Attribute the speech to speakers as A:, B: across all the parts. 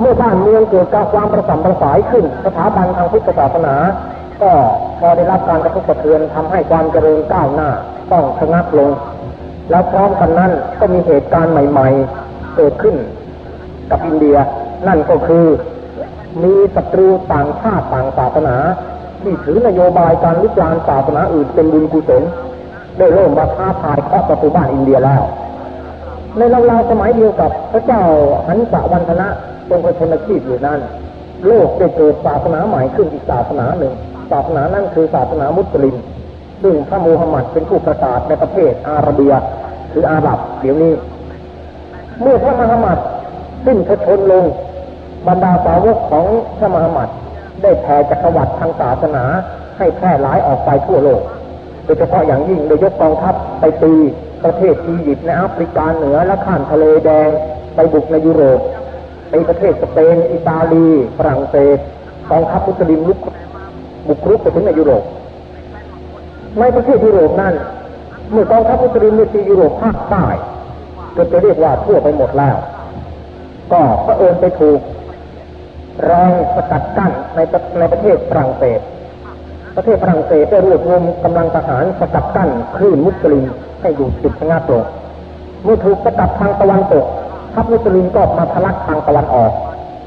A: เมื่อบ้านเมืองเกิดการความประสัมประสายขึ้น สถาบันทางพุทธศาสนา ก็พอได้รับการกระทบกระเทือนทำให้ความเจริญก้าวหน้าต้องชะงักลง แล้วพร้อมกันนั้นก็มีเหตุการณ์ใหม่ ๆ เกิดขึ้น กับอินเดียนั่นก็คือ มีศัตรูต่างชาติต่างศาสนา ที่ถือนโยบายการลุกลานศาสนาอื่นเป็นบุญกุศลได้เริ่มมาท้าทายเคาะประตูบ้านอินเดียแล้วในราวๆสมัยเดียวกับพระเจ้าหันสะวันธนะ ทรงประชนชีพอยู่นั้นโลกได้เกิดศาสนาใหม่ขึ้นอีกศาสนาหนึ่ง ศาสนานั้นคือศาสนามุสลิม ซึ่งพระมูฮัมหมัดเป็นผู้ประกาศในประเทศอาระเบียคืออาหรับเดี๋ยวนี้ เมื่อพระมูฮัมหมัดสิ้นพระชนลงบรรดาสาวกของพระมูฮัมหมัดได้แผ่จักรวรรดิทางศาสนาให้แพร่หลายออกไปทั่วโลก โดยเฉพาะอย่างยิ่งโดยยกกองทัพไปตีประเทศอียิปต์ในแอฟริกาเหนือและข้ามทะเลแดงไปบุกในยุโรป ไปประเทศสเปน อิตาลี ฝรั่งเศสกองทัพมุสลิมลุกบุกรุกไปถึงในยุโรป ในประเทศยุโรปนั้นเมื่อกองทัพมุสลิมในที่ยุโรปภาคใต้ก็จะเรียกว่าทั่วไปหมดแล้ว ก็พระเอิญไปถูกแรงสกัดกั้นในในประเทศฝรั่งเศส ประเทศฝรั่งเศสได้รวบรวมกำลังทหารสกัดกั้นคลื่นมุสลิมให้อยู่ติดชะงักลงเมื่อถูกสกัดทางตะวันตก ทัพมุสลิมก็มาทะลักทางตะวันออก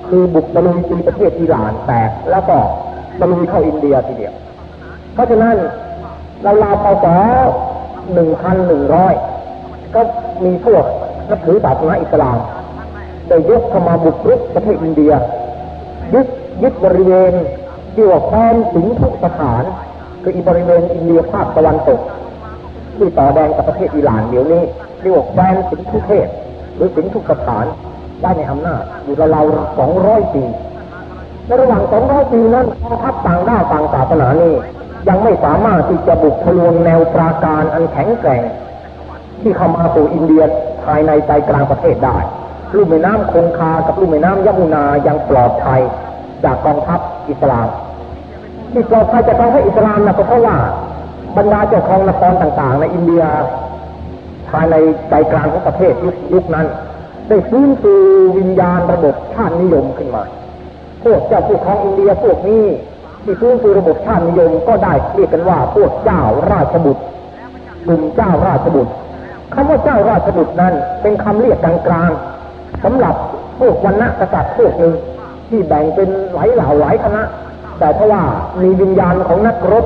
A: คือบุกตะลุยตีประเทศอิหร่านแตกแล้วก็ตะลุยเข้าอินเดียทีเดียว เพราะฉะนั้นเราลาพศหนึ่งพันหนึ่งร้อยก็มีพวกนับถือศาสนาอิสลามได้ยกเข้ามาบุกรุกประเทศอินเดีย ยึดยึดบริเวณที่ว่าแคว้นสิงทุสถาน คืออีบริเวณอินเดียภาคตะวันตกที่ต่อแดงกับประเทศอิหร่านเดี๋ยวนี้เรียกว่าแคว้นสิงทุเทศ หรือสิงทุสถานได้ในอำนาจอยู่ราวสองร้อยปีในระหว่างสองร้อยปีนั้นกองทัพต่างด้าวต่างศาสนานี้ยังไม่สามารถที่จะบุกทะลวงแนวปราการอันแข็งแกร่ง ที่เข้ามาสู่อินเดียภายในใจกลางประเทศได้ลุ่มแม่น้ำคงคากับลุ่มแม่น้ำยมุนายังปลอดภัยจากกองทัพอิสลามที่ปลอดภัยจากกองทัพอิสลามนะก็เพราะว่าบรรดาเจ้าของนครต่างๆ ในอินเดีย ภายในใจกลางของประเทศยุคนั้น ได้ฟื้นฟูวิญญาณระบบชาตินิยมขึ้นมา พวกเจ้าผู้ครองอินเดียพวกนี้ที่ฟื้นฟูระบบชาตินิยมก็ได้เรียกกันว่าพวกเจ้าราชบุตรกลุ่มเจ้าราชบุตรคำว่าเจ้าราชบุตรนั้น เป็นคำเรียกกลางๆสำหรับพวกวันณะกษัตริย์พวกหนึ่งที่แบ่งเป็นหลายเหล่าหลายคณะ แต่เพราะว่ามีวิญญาณของนักรบ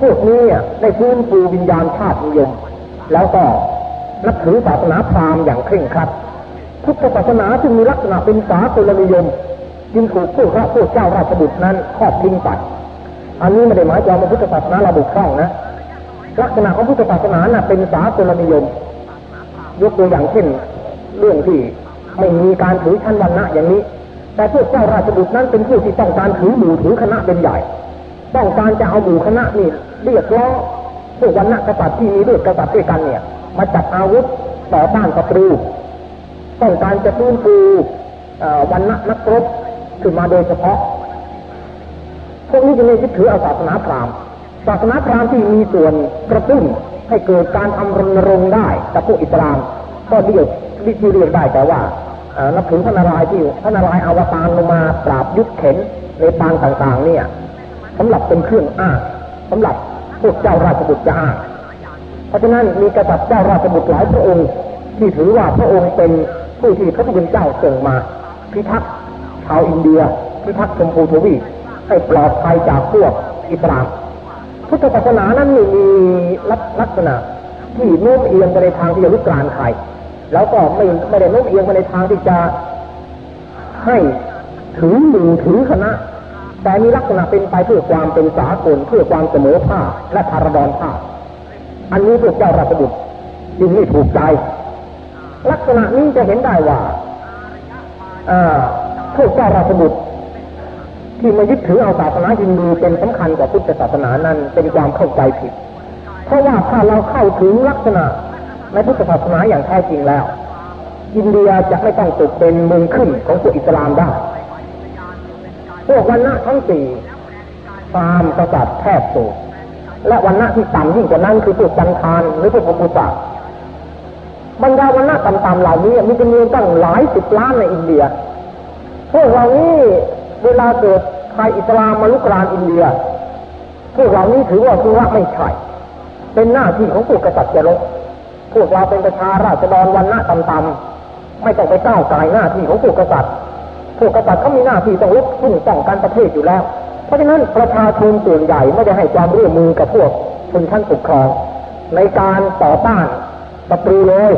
A: พวกนี้ได้ฟื้นฟูวิญญาณชาตินิยม แล้วก็นับถือศาสนาพราหมณ์อย่างเคร่งครัดพุทธศาสนาจึงมีลักษณะเป็นสากลนิยมจึงถูกผู้พระผู้เจ้าราชบุตรนั้นครอบทิ้งไปอันนี้ไม่ได้หมายความว่าพุทธศาสนาเราบุกคล่องนะ ลักษณะของพุทธศาสนาน่ะเป็นสากลนิยม ยกตัวอย่างเช่น เรื่องที่ไม่มีการถือชั้นวรรณะอย่างนี้ แต่พวกเจ้าราชบุตรนั้นเป็นผู้ที่ต้องการถือหมู่ถือคณะเป็นใหญ่ ต้องการจะเอาหมู่คณะนี่เรียกร้อง พวกวันณะกษัตริย์ที่มีเลือดกษัตริย์ด้วยกันเนี่ย มาจัดอาวุธต่อต้านศัตรูต้องการจะฟื้นฟูวันณะนักรบขึ้นมาโดยเฉพาะ พวกนี้จะไม่ยึดถือเอาศาสนาพราหมณ์ศาสนาพราหมณ์ที่มีส่วนกระตุ้นให้เกิดการทำรณรงค์ได้กับพวกอิสลาม ก็เรียกที่เรียกได้แต่ว่านับถือพระนารายณ์ที่พระนารายณ์อวตารลงมาปราบยุคเข็นในปางต่างๆ เนี่ยสำหรับเป็นเครื่องอ้างสำหรับ วกเจ้าราชบุตรจะอ้างเพราะฉะนั้นมีกษัตริย์เจ้าราชบุตรหลายพระองค์ ที่ถือว่าพระองค์เป็นผู้ที่พระผู้เป็นเจ้าส่งมา พิทักษ์ชาวอินเดีย พิทักษ์ชมพูทวีปให้ปลอดภัยจากพวกอิสลามพุทธศาสนานั้นมีลักษณะที่โน้มเอียงไปในทางที่จะลุกรานใครแล้วก็ไม่ไม่ได้โน้มเอียงไปในทางที่จะให้ถือหมู่ถือคณะ แต่มีลักษณะเป็นไปเพื่อความเป็นสากลเพื่อความเสมอภาคและพารดอนภาคอันนี้พวกเจ้าราชบุตรจึงไม่ถูกใจ ลักษณะนี้จะเห็นได้ว่าพวกเจ้าราชบุตรที่มายึดถือเอาศาสนาฮินดูเป็นสำคัญกว่าพุทธศาสนานั้นเป็นความเข้าใจผิด เพราะว่าถ้าเราเข้าถึงลักษณะในพุทธศาสนาอย่างแท้จริงแล้ว อินเดียจะไม่ต้องตกเป็นเมืองขึ้นของพวกอิสลามได้ พวกวันณะทั้งสี่ตามกษัตริย์แทบสูและวันณะที่ต่ำยิ่งกว่านั้นคือพวกจันทานหรือพวกปุตตะบรรดาวันณะต่ำๆเหล่านี้มีจำนวนตั้งหลายสิบล้านในอินเดีย พวกเรานี้เวลาเกิดไทยอิสลามมาลุกรานอินเดีย พวกเรานี้ถือว่าคือว่าไม่ใช่ เป็นหน้าที่ของพวกกษัตริย์จะลบพวกเราเป็นประชาราษฎรวันณะต่ำๆไม่ต้องไปก้าวไกลหน้าที่ของพวกกษัตริย์ พวกกษัตริย์เขามีหน้าที่ต้องลบขึ้นป้องกันประเทศอยู่แล้ว เพราะฉะนั้นประชาชนส่วนใหญ่ไม่ได้ให้ความร่วมมือกับพวกชนชั้นปกครอง ในการต่อต้านศัตรูเลย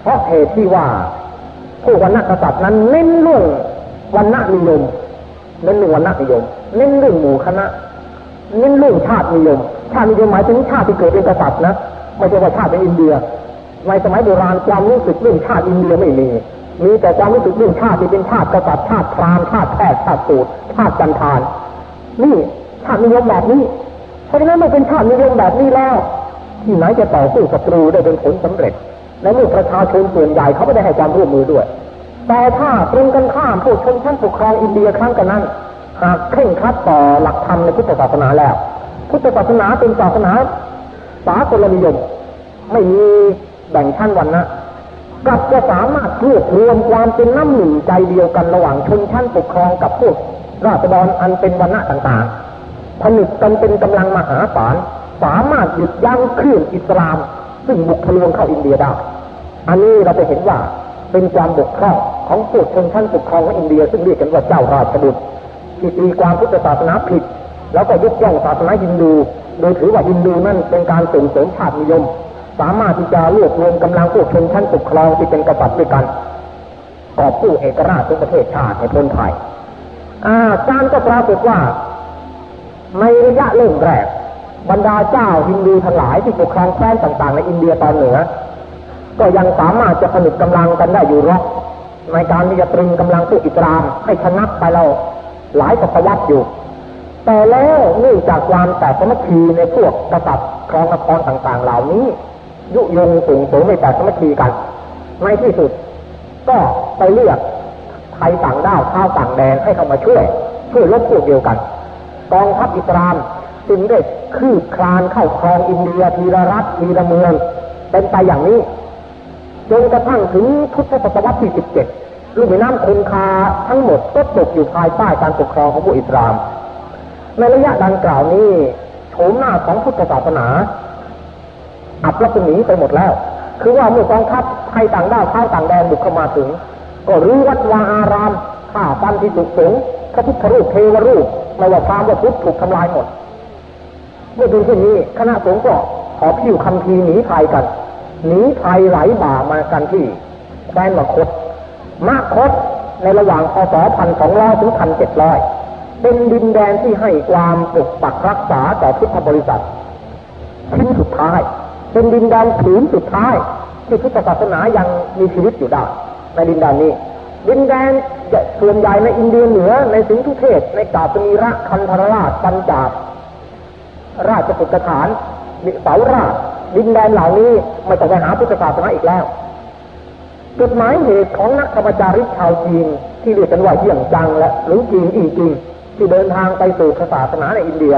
A: เพราะเหตุที่ว่าผู้วันณะกษัตริย์นั้นเน้นเรื่องวันณะนิยมเน้นเรื่องวันณะนิยม เน้นเรื่องหมู่คณะ เน้นเรื่องชาตินิยม ชาตินิยมหมายถึงชาติที่เกิดเป็นกษัตริย์นะไม่ใช่ว่าชาติเป็นอินเดียในสมัยโบราณความรู้สึกเรื่องชาติอินเดียไม่มี มีแต่ความรู้สึกเรื่องชาติที่เป็นชาติกษัตริย์ชาติพราหมณ์ชาติแพทย์ชาติสูตรชาติจันทาน นี่ชาตินิยมแบบนี้เพราะฉะนั้นเมื่อเป็นชาตินิยมแบบนี้แล้ว ที่ไหนจะต่อสู้ศัตรูได้เป็นผลสำเร็จ และเมื่อประชาชนส่วนใหญ่เขาไม่ได้ให้ความร่วมมือด้วย แต่ถ้าตรงกันข้ามผู้ชนชั้นปกครองอินเดียครั้งกันนั้นหากเคร่งครัดต่อหลักธรรมในพุทธศาสนาแล้ว พุทธศาสนาเป็นศาสนาสากลนิยม ไม่มีแบ่งชั้นวันนะ กลับจะสามารถรวบรวมความเป็นน้ำหนึ่งใจเดียวกันระหว่างชนชั้นปกครองกับพวกราษฎรอันเป็นวันณะต่างๆผนึกกันเป็นกำลังมหาศาลสามารถหยุดยั้งคลื่นอิสลาม ซึ่งบุกทะลวงเข้าอินเดียได้ อันนี้เราจะเห็นว่าเป็นความบกพร่องของพวกชนชั้นปกครองของอินเดีย ซึ่งเรียกกันว่าเจ้าราชบุตรที่ตีความพุทธศาสนาผิด แล้วก็ยกย่องศาสนาฮินดู โดยถือว่าฮินดูนั่นเป็นการส่งเสริมชาตินิยม สามารถที่จะรวบรวมกำลังพวกชนชั้นปกครองที่เป็นกษัตริย์ด้วยกันกอบผู้เอกราชของประเทศชาติในพ้นภัยการก็ปรากฏว่า ในระยะเริ่มแรก บรรดาเจ้าฮินดูทั้งหลายที่ปกครองแคว้นต่าง ๆ ในอินเดียตอนเหนือ ก็ยังสามารถจะผนึกกำลังกันได้อยู่หรอกในการที่จะตรึงกำลังผู้อิสลามให้ชนะไปเราหลายศตวรรษอยู่ แต่แล้วเนื่องจากความแตกสมัคคีในพวกกษัตริย์ครองนครต่างๆ เหล่านี้ ยุยงส่งเสริมให้แตกสมัคคีกันในที่สุด ก็ไปเรียกไทยต่างด้าวข้าวต่างแดนให้เข้ามาช่วยช่วยลบพวกเดียวกันกองทัพอิสลามจึงได้คืบคลานเข้าครองอินเดียทีละรัฐทีละเมืองเป็นไปอย่างนี้จนกระทั่งถึงพุทธศตวรรษที่สิบเจ็ดลูกแม่น้ำคงคาทั้งหมดก็ตกอยู่ภายใต้การปกครองของผู้อิสลาม ในระยะดังกล่าวนี้โฉมหน้าของพุทธศาสนา อับลักษณีไปหมดแล้ว คือว่าเมื่อกองทัพไทยต่างด้าวเข้าต่างแดนบุกเข้ามาถึง ก็รื้อวัดวาอารามฆ่าฟันที่ถูกสงพระพุทธรูปเทวรูปไม่ว่าพราหมณ์ว่าพุทธถูกทำลายหมด เมื่อเป็นเช่นนี้คณะสงฆ์ก็ขอพิวคำพีหนีภัยกันหนีภัยไหลบ่ามากันที่แคว้นมคตมาคตในระหว่างพศพันสองร้อถึงพันเจ็ดร้อยเป็นดินแดนที่ให้ความปกปักรักษาต่อพุทธบริษัทชิ้นสุดท้าย เป็นดินแดนผืนสุดท้ายที่พุทธศาสนายังมีชีวิตอยู่ได้ในดินแดนนี้ ดินแดนส่วนใหญ่ในอินเดียเหนือในสิงทุเทศในกาสมีระคันธรราชปัญจาบราชสุกฐานเสาราชดินแดนเหล่านี้ไม่ต้องไปหาพุทธศาสนาอีกแล้วจุดหมายเหตุของนักธรรมจาริกชาวจีนที่เรียกกันว่าเยี่ยงจังและหรือจีนอีจริงที่เดินทางไปสู่ศาสนาในอินเดีย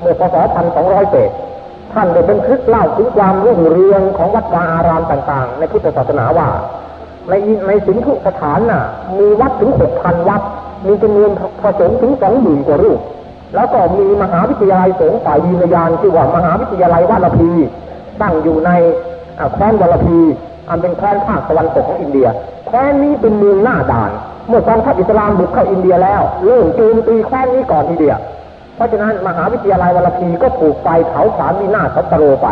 A: เมื่อพศ 1200 เศษ ท่านได้เป็นคลิปเล่าถึงความรุ่งเรืองของวัดวาอารามต่างๆ ในพุทธศาสนาว่า ในในสินธุสถานน่ะ มีวัดถึงหกพันวัด มีจำนวนผสมถึงสองหมื่นกว่ารูป แล้วก็มีมหาวิทยาลัยสงฆ์ฝ่ายวิญญาณชื่อว่ามหาวิทยาลัยวัดละพีตั้งอยู่ในแคว้นวัดละพีอันเป็นแคว้นภาคตะวันตกของอินเดียแคว้นนี้เป็นเมืองหน้าด่าน เมื่อกองทัพอิสลามบุกเข้าอินเดียแล้วเริ่มโจมตีแคว้นนี้ก่อนทีเดียว เพราะฉะนั้นมหาวิทยาลัยวลพีก็ถูกไฟเผาผลาญวินาศตะโรไป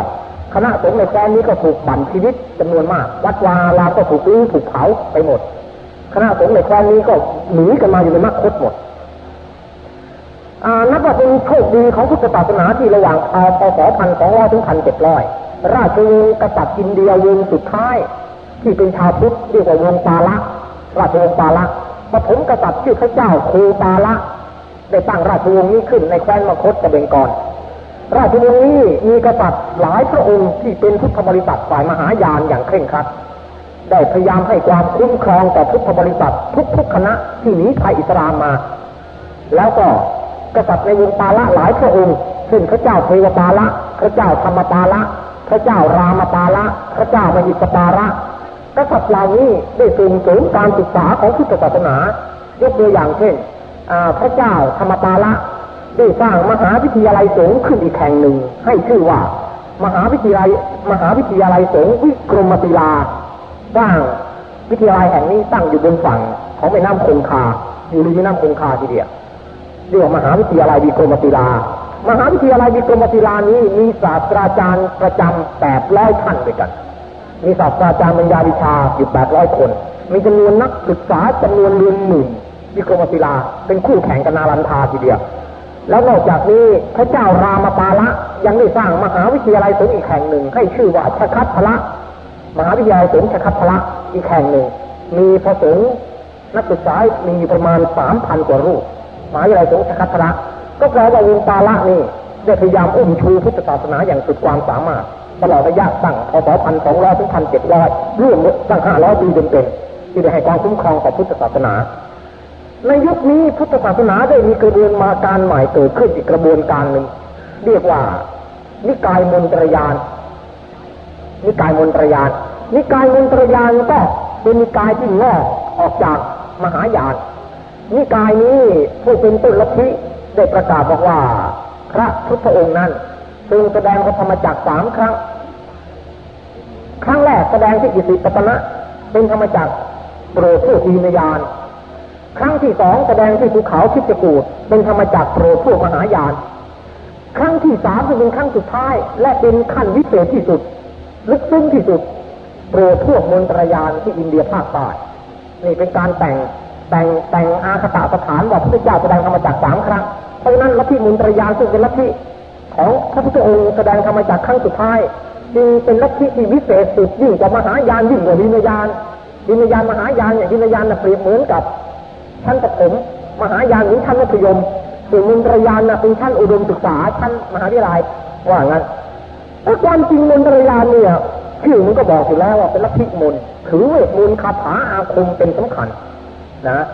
A: คณะสงฆ์ในแคว้นนี้ก็ถูกบั่นชีวิตจำนวนมาก วัดวาลาก็ถูกรื้อถูกเผาไปหมด คณะสงฆ์ในแคว้นนี้ก็หนีกันมาอยู่ในมรรคตหมดนับว่าเป็นโชคดีของพุทธศาสนาที่ระหว่างพศพันสองร้อยถึงพันเจ็ดร้อยราชวงศ์กษัตริย์อินเดียวงสุดท้าย ที่เป็นชาวพุทธเรียกว่าวงปาละราชวงศ์ปาละปฐมกษัตริย์ชื่อพระเจ้าโคปาละ ได้ตั้งราชวงศ์นี้ขึ้นในแคว้นมคตกะเบงกรราชวงศ์นี้มีกษัตริย์หลายพระองค์ที่เป็นพุทธบริษัทฝ่ายมหายานอย่างเคร่งครัด ได้พยายามให้ความคุ้มครองต่อพุทธบริษัททุกๆคณะที่หนีภัยอิสลามมา แล้วก็กษัตริย์ในวงปาละหลายพระองค์เช่นพระเจ้าเทวปาละ พระเจ้าธรรมปาละ พระเจ้ารามปาละ พระเจ้ามหิตปาระกษัตริย์เหล่านี้ได้ส่งเสริมการศึกษาของพุทธศาสนายกตัวอย่างเช่น พระเจ้าธรรมปาละได้สร้างมหาวิทยาลัยสงฆ์ขึ้นอีกแห่งหนึ่ง ให้ชื่อว่า มหาวิทยาลัยมหาวิทยาลัยสงฆ์วิกรมศิลาสร้างวิทยาลัยแห่งนี้ตั้งอยู่บนฝั่งของแม่น้ำคงคา อยู่ริมแม่น้ำคงคาทีเดียวเรียกว่ามหาวิทยาลัยวิกรมศิลามหาวิทยาลัยวิกรมศิลานี้มีศาสตราจารย์ประจำแปดร้อยท่านด้วยกัน มีศาสตราจารย์บรรยาวิชาอยู่แปดร้อยคน มีจำนวนนักศึกษาจำนวนเรือนหมื่น วิกรมศิลา เป็นคู่แข่งกันนารันทาทีเดียว แล้วนอกจากนี้พระเจ้ารามาปาละยังได้สร้างมหาวิทยาลัยสงฆ์อีกแห่งหนึ่ง ให้ชื่อว่าชคัตพละมหาวิทยาลัยสงฆ์ชคัตพละอีกแห่งหนึ่ง มีพระสงฆ์นักศึกษามีประมาณสามพันกว่ารูปมหาวิทยาลัยสงฆ์ชคัตพละก็แปลว่าวงปาละนี่ได้พยายามอุ้มชูพุทธศาสนาอย่างสุดความสามารถตลอดระยะตั้งพศพันสองร้อยถึงพันเจ็ดร้อยร่วมตั้งห้าร้อยปีเต็มๆที่ได้ให้ความคุ้มครองต่อพุทธศาสนา ในยุคนี้พุทธศาสนาได้มีกระบวนการใหม่เกิดขึ้นอีกกระบวนการหนึ่งเรียกว่า นิกายมนตรยาน นิกายมนตรยาน นิกายมนตรยานก็เป็นนิกายที่งอกออกจากมหายาน นิกายนี้ผู้เป็นต้นลัทธิได้ประกาศบอกว่า พระพุทธองค์นั้นทรงแสดงพระธรรมจักรสามครั้ง ครั้งแรกแสดงที่อิสิปตนะเป็นธรรมจักรโปรดผู้ทีนยาน ครั้งที่สองแสดงที่ภูเขาคิดจะกูเป็นธรรมจักรโปรดพวกมหายาน ครั้งที่สามเป็นครั้งสุดท้าย และเป็นขั้นวิเศษที่สุด ลึกซึ้งที่สุดโปรดพวกมนตรยานที่อินเดียภาคใต้นี่เป็นการแต่งแต่งแต่งอาคตาสถานว่าพระเจ้าแสดงธรรมจักรสามครั้งเพราะนั้นลัทธิมนตรยานซึ่งเป็นลัทธิของพระพุทธองค์แสดงธรรมจักรครั้งสุดท้ายจึงเป็นลัทธิที่วิเศษสุดยิ่งกว่ามหายานยิ่งกว่าวิญญาณวิญญาณมหายานอย่างวิญญาณเปรียบเหมือนกับ ชั้นปฐมมหายานหรือชั้นมัธยมส่วนมนตรยานนะเป็นชั้นอุดมศึกษาชั้นมหาวิทยาลัยว่างั้นแต่ความจริงมนตรยานเนี่ยชื่อมันก็บอกอยู่แล้วว่าเป็นลัทธิมนถือเวทมนต์คาถาอาคมเป็นสำคัญนะ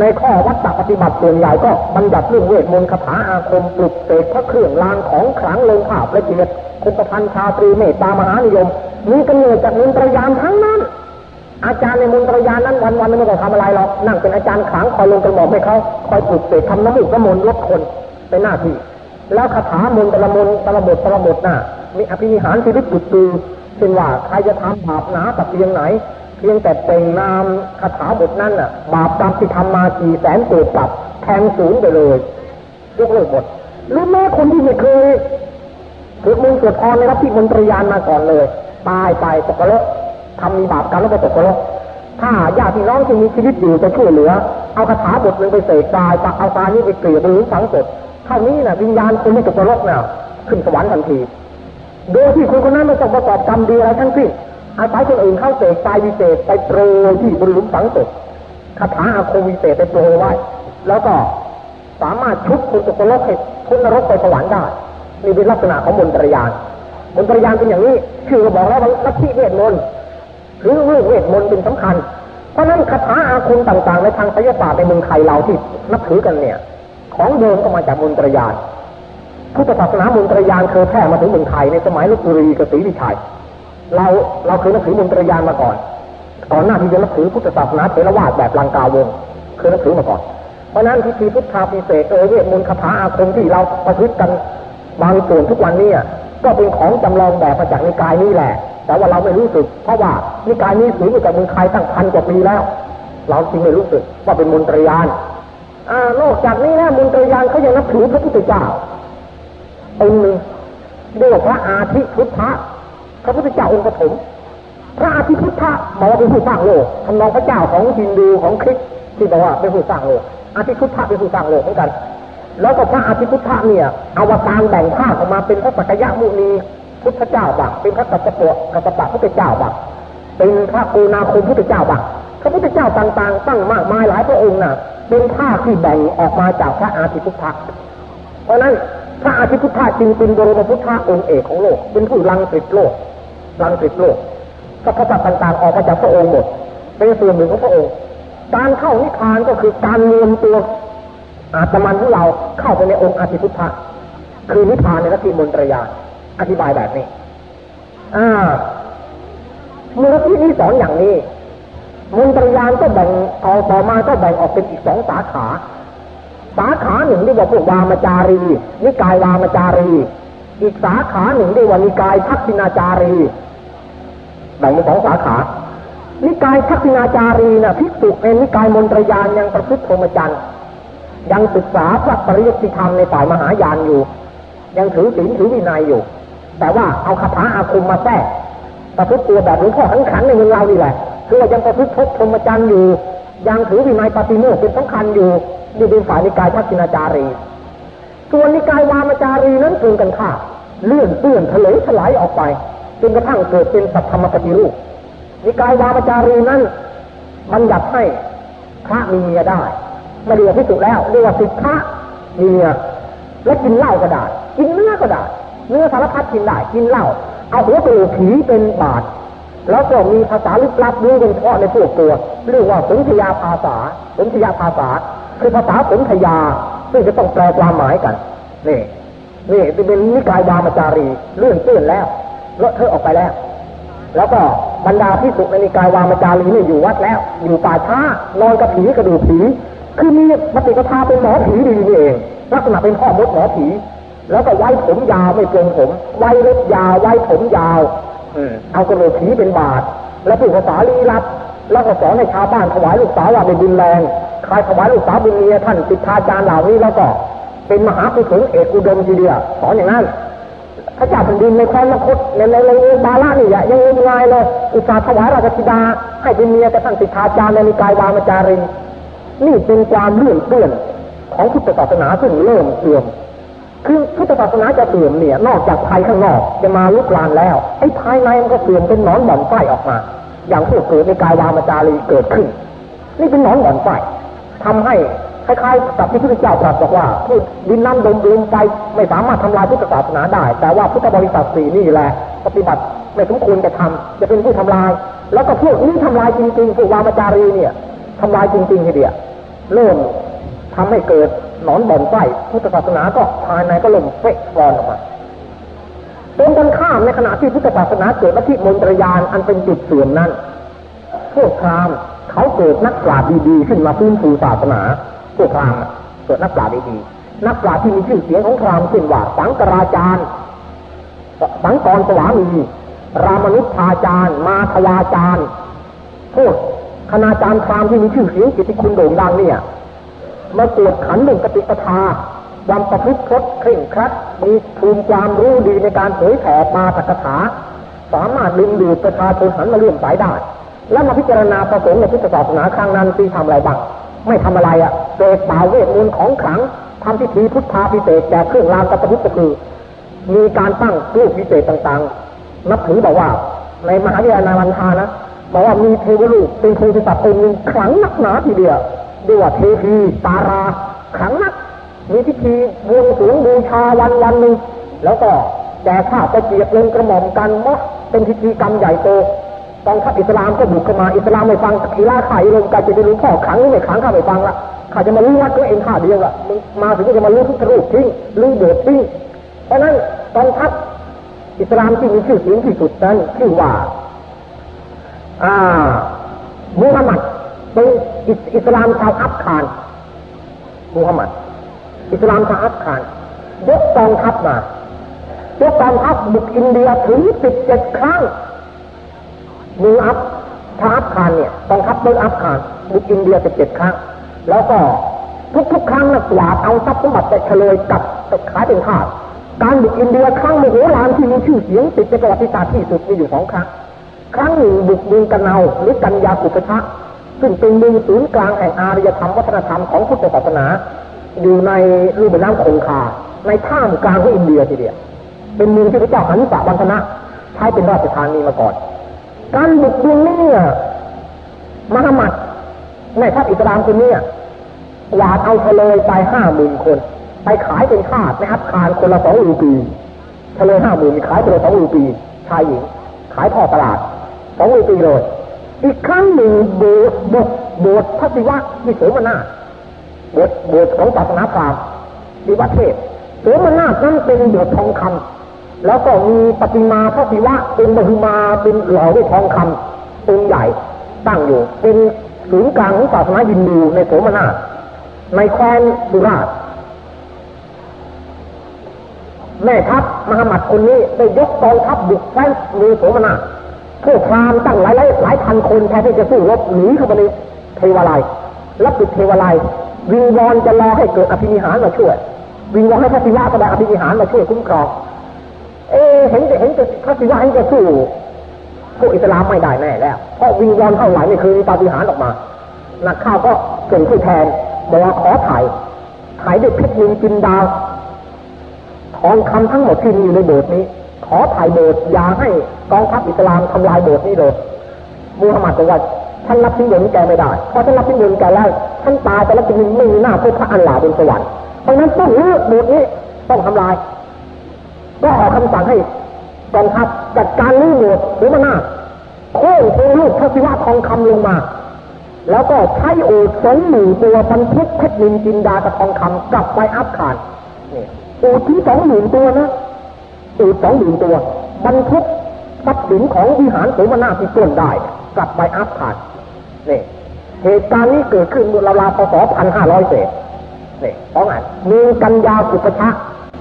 A: ในข้อวัดปฏิบัติส่วนใหญ่ก็บัญญัติเรื่องเวทมนต์คาถาอาคมปลุกเสกพระเครื่องรางของขลังลงภาพละเอียดคุปพันธ์ชาตรีเมตตามหานิยมมีกำเนิดจากมนตรยานทั้งนั้น อาจารย์ในมนตรยานนั้นวันวันไม่ต้องทำอะไรหรอกนั่งเป็นอาจารย์ขังคอยลงกระหม่อมให้เขาคอยปลุกเสกทำน้ำมูกน้ำมนต์ลดคนเป็นหน้าที่ แล้วคาถามนตรมนตรบทตรบทน่ะมีอภินิหารที่ลึกจุดตือเช่นว่าใครจะทำบาปหนาตับเพียงไหน เพียงแต่เป่งนามคาถาบทนั้นน่ะ บาปกรรมที่ทำมากี่แสนเกิดปรับแทงศูนย์ไปเลยยกเลิกหมดหรือแม้คนที่ไม่เคยถือมือสวดพรในรับที่มนตรยานมาก่อนเลยตายไปตกเลอะ ทำมีบาปกรรมแล้วก็ตกนรกถ้าญาติพี่น้องที่มีชีวิตอยู่จะช่วยเหลือ เอาคาถาบทหนึ่งไปเสกตายเอาตานี้ไปเกลี่ยหรือสังกดเท่านี้นะ่ะวิญญาณคนที่ตกนรกเนี่ยขึ้นสวรรค์ทันที โดยที่คนคนนั้นไม่ต้องประกอบกรรมดีอะไรทั้งสิ้นอาศัยคนอื่นเข้าเสกตายวิเศษไปโปรที่บนหลุมฝังศพคาถาอาคมวิเศษไปโปรไว้ แล้วก็สามารถชุบคนตกนรกให้คนนรกไปสวรรค์ได้นี่เป็นลักษณะของมนตรยานมนตรยานเป็นอย่างนี้ชื่อบอกแล้วว่าลัทธิเวทมนต์ หรือรื่องเวทมนต์เป็นสำคัญ เพราะนั้นคาถาอาคมต่างๆในทางไสยศาสตร์ในเมืองไทยเราที่นับถือกันเนี่ย ของเดิมก็มาจากมนตรยานพุทธศาสนามนตรยานเคยแพร่มาถึงเมืองไทยในสมัยลุกุรีกับศรีวิชัย เราเราเคยนับถือมนตรยานมาก่อน ก่อนหน้าที่จะนับถือพุทธศาสนาเทรวาสแบบลังกาวงเคยนับถือมาก่อน เพราะนั้นพิธีพุทธาพิเศษเออเวทมนต์คาถาอาคมที่เราประพฤติกันบางส่วนทุกวันนี้ก็เป็นของจำลองแบบมาจากในกายนี้แหละ แต่ว่าเราไม่รู้สึก เพราะว่านิกายนี้สูงอยู่กับเมืองไทยตั้งพันกว่าปีแล้ว เราจึงไม่รู้สึกว่าเป็นมนตรยานอ่านอกจากนี้นะมนตรยานเขายังนับถือพระพุทธเจ้าองค์หนึ่งเรียกว่าพระอาทิพุทธะพระพุทธเจ้าองค์ปฐมพระอาทิพุทธะบอกว่าเป็นผู้สร้างโลกทำนองพระเจ้าของฮินดูของคริสต์ที่บอกว่าเป็นผู้สร้างโลกอาทิพุทธะเป็นผู้สร้างโลกเหมือนกัน แล้วก็พระอาทิพุทธะเนี่ยอวตารแบ่งภาคออกมาเป็นพระสักยะมุนี พุทธเจ้าบ้างเป็นพระสัจปะกัสปะพุทธเจ้าบ้างเป็นพระปูนาคุมพุทธเจ้าบ้างพระพุทธเจ้าต่างๆ ตั้งมากมายหลายพระองค์น่ะ เป็นภาที่แบ่งออกมาจากพระอาทิพุทธะเพราะนั้นพระอาทิพุทธะจึงเป็นบรมพุทธะองค์เอกของโลก เป็นผู้รังสิตโลกรังสิตโลกสรรพสัตว์ต่างๆออกมาจากพระองค์หมดเป็นส่วนหนึ่งของพระองค์การเข้านิพพานก็คือการรวมตัวอาตมันของเราเข้าไปในองค์อาทิพุทธะคือนิพพานในลัทธิมนตรยา อธิบายแบบนี้อ่าเมื่อที่นี้สอนอย่างนี้มนตรยานก็แบ่งต่อต่อมาก็แบ่งออกเป็นอีกสองสาขา สาขาหนึ่งเรียกว่าพวกวามจารี นิกายวามจารี อีกสาขาหนึ่งเรียกว่านิกายทักษิณาจารีแบ่งเป็นสองสาขา นิกายทักษิณาจารีนะ่ะภิกษุในนิกายมนตรยานยังประพฤติพรหมจรรย์ยังศึกษาพระปริยัติธรรมในฝ่ายมหายานอยู่ ยังถือศีลถือวินัยอยู่ แต่ว่าเอาคาถาอาคมมาแทรกประพฤติตัวแบบหลวงพ่อขันขันในเมืองเรานี่แหละคือว่ายังประพฤติพจน์พรหมจรรย์อยู่ยังถือวินัยปฏิโมกข์เป็นสำคัญอยู่นี่เป็นฝ่ายนิกายทักษิณาจารี ส่วนนิกายวามจารีนั้นตรงกันข้ามเลื่อนเปื้อนทะเลถลายออกไปจนกระทั่งเกิดเป็นสัพธรรมปฏิรูป นิกายวามจารีนั้นบัญญัติให้พระมีเมียได้ไม่เรียกพิสุแล้วเรียกว่าสิทธะมีเมียและกินเหล้าก็ได้กินเนื้อก็ได้ เนื้อสารพัดกินได้กินเหล้าเอาหัวกระโหลกผีเป็นบาทแล้วก็มีภาษาลึกลับรู้กันเฉพาะในพวกตัว เรียกว่าสนธยาภาษาสนธยาภาษา คือภาษาสนธยา ซึ่งจะต้องแปลความหมายกัน นี่ นี่เป็นนิกายวามจารีเลื่อนเตื้อนแล้วเลอะเทอะออกไปแล้ว แล้วก็บรรดาพิสุในนิกายวามจารีนี่อยู่วัดแล้ว อยู่ป่าช้านอนกับผีกระดูกผี คือมีปฏิกทาเป็นหมอผีดีนี่เองลักษณะเป็นพ่อมดหมอผี แล้วก็ไว้ผมยาวไม่เกินผม ไว้เล็บยาวไว้ผมยาวเอากระโหลกผีเป็นบาท แล้วพูดภาษาลี้ลับแล้วก็สอนให้ชาวบ้านถวายลูกสาวว่าเป็นบุญแรงใครถวายลูกสาวบุญเมียท่านติดทาจารย์เหล่านี้แล้วก็ เป็นมหากุศลเอกอุดมทีเดียวสอนอย่างนั้นพระเจ้าแผ่นดินในแคว้นมคตในในในบาลานี่ยังงมงายเลยอุตสาห์ถวายราชธิดา ให้เป็นเมียแต่ท่านติดทาจารย์ในนิกายวามจารีนี่เป็นความเลื่อนเปื้อนของพุทธศาสนาซึ่งเริ่มเสื่อม คือพุทธศาสนาจะเสื่อมเนี่ย นอกจากภายข้างนอกจะมาลุกลานแล้ว ไอ้ภายในมันก็เสื่อมเป็นหนอนหม่อนไฟออกมา อย่างพวกเกิดในกายวามจารีเกิดขึ้น นี่เป็นหนอนหม่อนไฟทำให้คล้ายๆกับที่พระพุทธเจ้าตรัสบอกว่าพูดดินน้ำดมลมไฟไม่สามารถทำลายพุทธศาสนาได้ แต่ว่าพุทธบริษัทสี่นี่แหละ ปฏิบัติไม่สมควรจะทำจะเป็นผู้ทำลาย แล้วก็พวกนี้ทำลายจริงๆพวกวามจารีเนี่ยทำลายจริงๆทีเดียวเริ่ม ทำให้เกิดหนอนบ่อนไฟพุทธศาสนาก็ภายในก็ล่มเฟะฟอนออกมาตรงกันข้ามในขณะที่พุทธศาสนาเกิดลัทธิมนตรยานอันเป็นจุดเสื่อมนั้น พวกพราหมณ์เขาเกิดนักปราชญ์ดีๆขึ้นมาฟื้นฟูศาสนา พวกพราหมณ์เกิดนักปราชญ์ดีๆนักปราชญ์ที่มีชื่อเสียงของพราหมณ์เช่นว่าสังกราจารย์สังกรสวามีรามนุษยาจารย์ มาทวาจารย์พวกคณาจารย์พราหมณ์ที่มีชื่อเสียงกิตติคุณโด่งดังเนี่ย มาตรวจขันหนึ่งปฏิปทาวามประพฤติพจน์เคร่งครัด มีภูมิความรู้ดีในการเผยแผ่มาตรกถา สามารถดึงดูดประชาชนหันมาเลื่อมใสได้ แล้วมาพิจารณาประสงค์ในพุทธศาสนาครั้งนั้นที่ทำอะไรบ้าง ไม่ทำอะไรอะ่ะเสกป่าเวทมนต์ของขลังทำพิธีพุทธาพิเศษแจกเครื่องรางกับประพุทธคือ มีการตั้งรูปพิเศษต่างๆ นับถือบอกว่า ในมหาวิทยาลัยนาวันทานะบอกว่ามีเทวรูปเป็นโพธิสัตว์องค์หนึ่งขลังนักหนาทีเดียว เรียกว่าเทพีตาราขังนัก มีพิธีบวงสรวงบูชาวันวันหนึ่งแล้วก็แจกข้าวตะเกียบลงกระหม่อมกันมะเป็นพิธีกรรมใหญ่โตกองทัพอิสลามก็บุกเข้ามาอิสลามไม่ฟังกีฬาข่ายลงกันจะไปรู้พ่อขังไม่ขังข้าไม่ฟังละข้าจะมาลื้อวัดตัวเองข้าเดียวละมาถึงก็จะมาลื้อพุทธรูปทิ้งลื้อโบสถ์ทิ้งเพราะนั้นกองทัพอิสลามที่มีชื่อเสียงที่สุดนั้นชื่อว่า อ่ามุฮัมมัด เป็นอิสลามชาวอัฟกานมูฮัมหมัดอิสลามชาวอัฟกานยกกองทัพมายกกองทัพบุกอินเดียถึงสิบเจ็ดครั้งมืออัฟชาวอัฟกานเนี่ยกองทัพมืออัฟกานบุกอินเดียสิบเจ็ดครั้ง แล้วก็ทุกๆครั้งนะกวาเอาทรัพย์สมบัติไปเฉลยกับขายเป็นทาสการบุกอินเดียครั้งมโหฬารที่มีชื่อเสียงติดในประวัติศาสตร์ที่สุดมีอยู่สองครั้ง ครั้งหนึ่งบุกเมืองกันเนาหรือกัญญากุปชะ ซึ่งเป็นมือศูนย์กลางแห่งอารยธรรมวัฒนธรรมของพุทธศาสนา อยู่ในรูปน้ำคงคา ในท่ามกลางของอินเดียทีเดียวเป็นเมืองที่พระเจ้าหันสะบันธนะใช้เป็นราชธานีมาก่อน การบุกเมืองนี้มหามัดในทัพอิสลามคนนี้หวาดเอาทะเลไปห้าหมื่นคน ไปขายเป็นทาสในอัฟกานคนละสองรูปีทะเลห้าหมื่นขายคนละสองรูปีชายหญิงขายทอดตลาดสองรูปีเลย อีกครั้งหนึ่งโบสถ์บทโบสถ์พระศิวะที่โสมนาบทโบสถ์ของศาสนาพราหมณ์ศิวะเทพโสมนานั้นเป็นโบสถ์ทองคำแล้วก็มีปฏิมาพระศิวะเป็นมหึมาเป็นหล่อด้วยทองคำองค์ใหญ่ตั้งอยู่ เป็นศูนย์กลางของศาสนาฮินดูในโสมนาในแคว้นสุราษฎร์แม่ทัพมหามัดคนนี้ได้ยกกองทัพบุกแคว้นมือโสมนา พวกพรามตั้งหลายหลายหลายพันคนแทนที่จะสู้รบหนีเข้าไปในเทวาลัยรับปิดเทวาลัย วิงวอนจะรอให้เกิดอภินิหารมาช่วย วิงวอนให้พระศิวะก็ได้อภินิหารมาช่วยคุ้มครองเอเห็นจะเห็นจะพระศิวะเห็นจะสู้พวกอิสลามไม่ได้แน่แล้ว เพราะวิงวอนเท่าไหร่ไม่เคยมีปาฏิหาริย์ออกมา นักข่าวก็เก่งผู้แทนบอกว่าขอถ่ายถ่ายด้วยเพชรนินจินดาวทองคำทั้งหมดที่มีอยู่ในโบสถ์นี้ ขอถ่ายโบสถ์อย่าให้กองทัพอิสลามทำลายโบสถ์นี้เลยมูฮัมหมัดบอกว่าท่านรับทิ้งเงินแกไม่ได้เพราะท่านรับทิ้งเงินแกแล้วท่านตายไปแล้วจะไม่มีหน้าพบพระอัลลาบนสวรรค์เพราะนั้นต้องเลื้อโบสถ์นี้ต้องทำลาย ก็ออกคำสั่งให้กองทัพจัดการลื้อโบสถ์หรือมานาโค้งเทลูกพระศิวะทองคำลงมา แล้วก็ใช้โอดสองหมื่นตัวบรรทุกเพชรนินจินดากับทองคำกลับไปอัฟกานนี่อูดที่สองหมื่นตัวนะ อูดสองหมื่นตัวบรรทุกทรัพย์สินของวิหารโสมนาที่ต้นได้ กลับไปอัฟกานนี่เหตุการณ์นี้เกิดขึ้นเมื่อราวๆพศพันห้าร้อยเศษนี่เพราะไงมีกันยาสุปชะ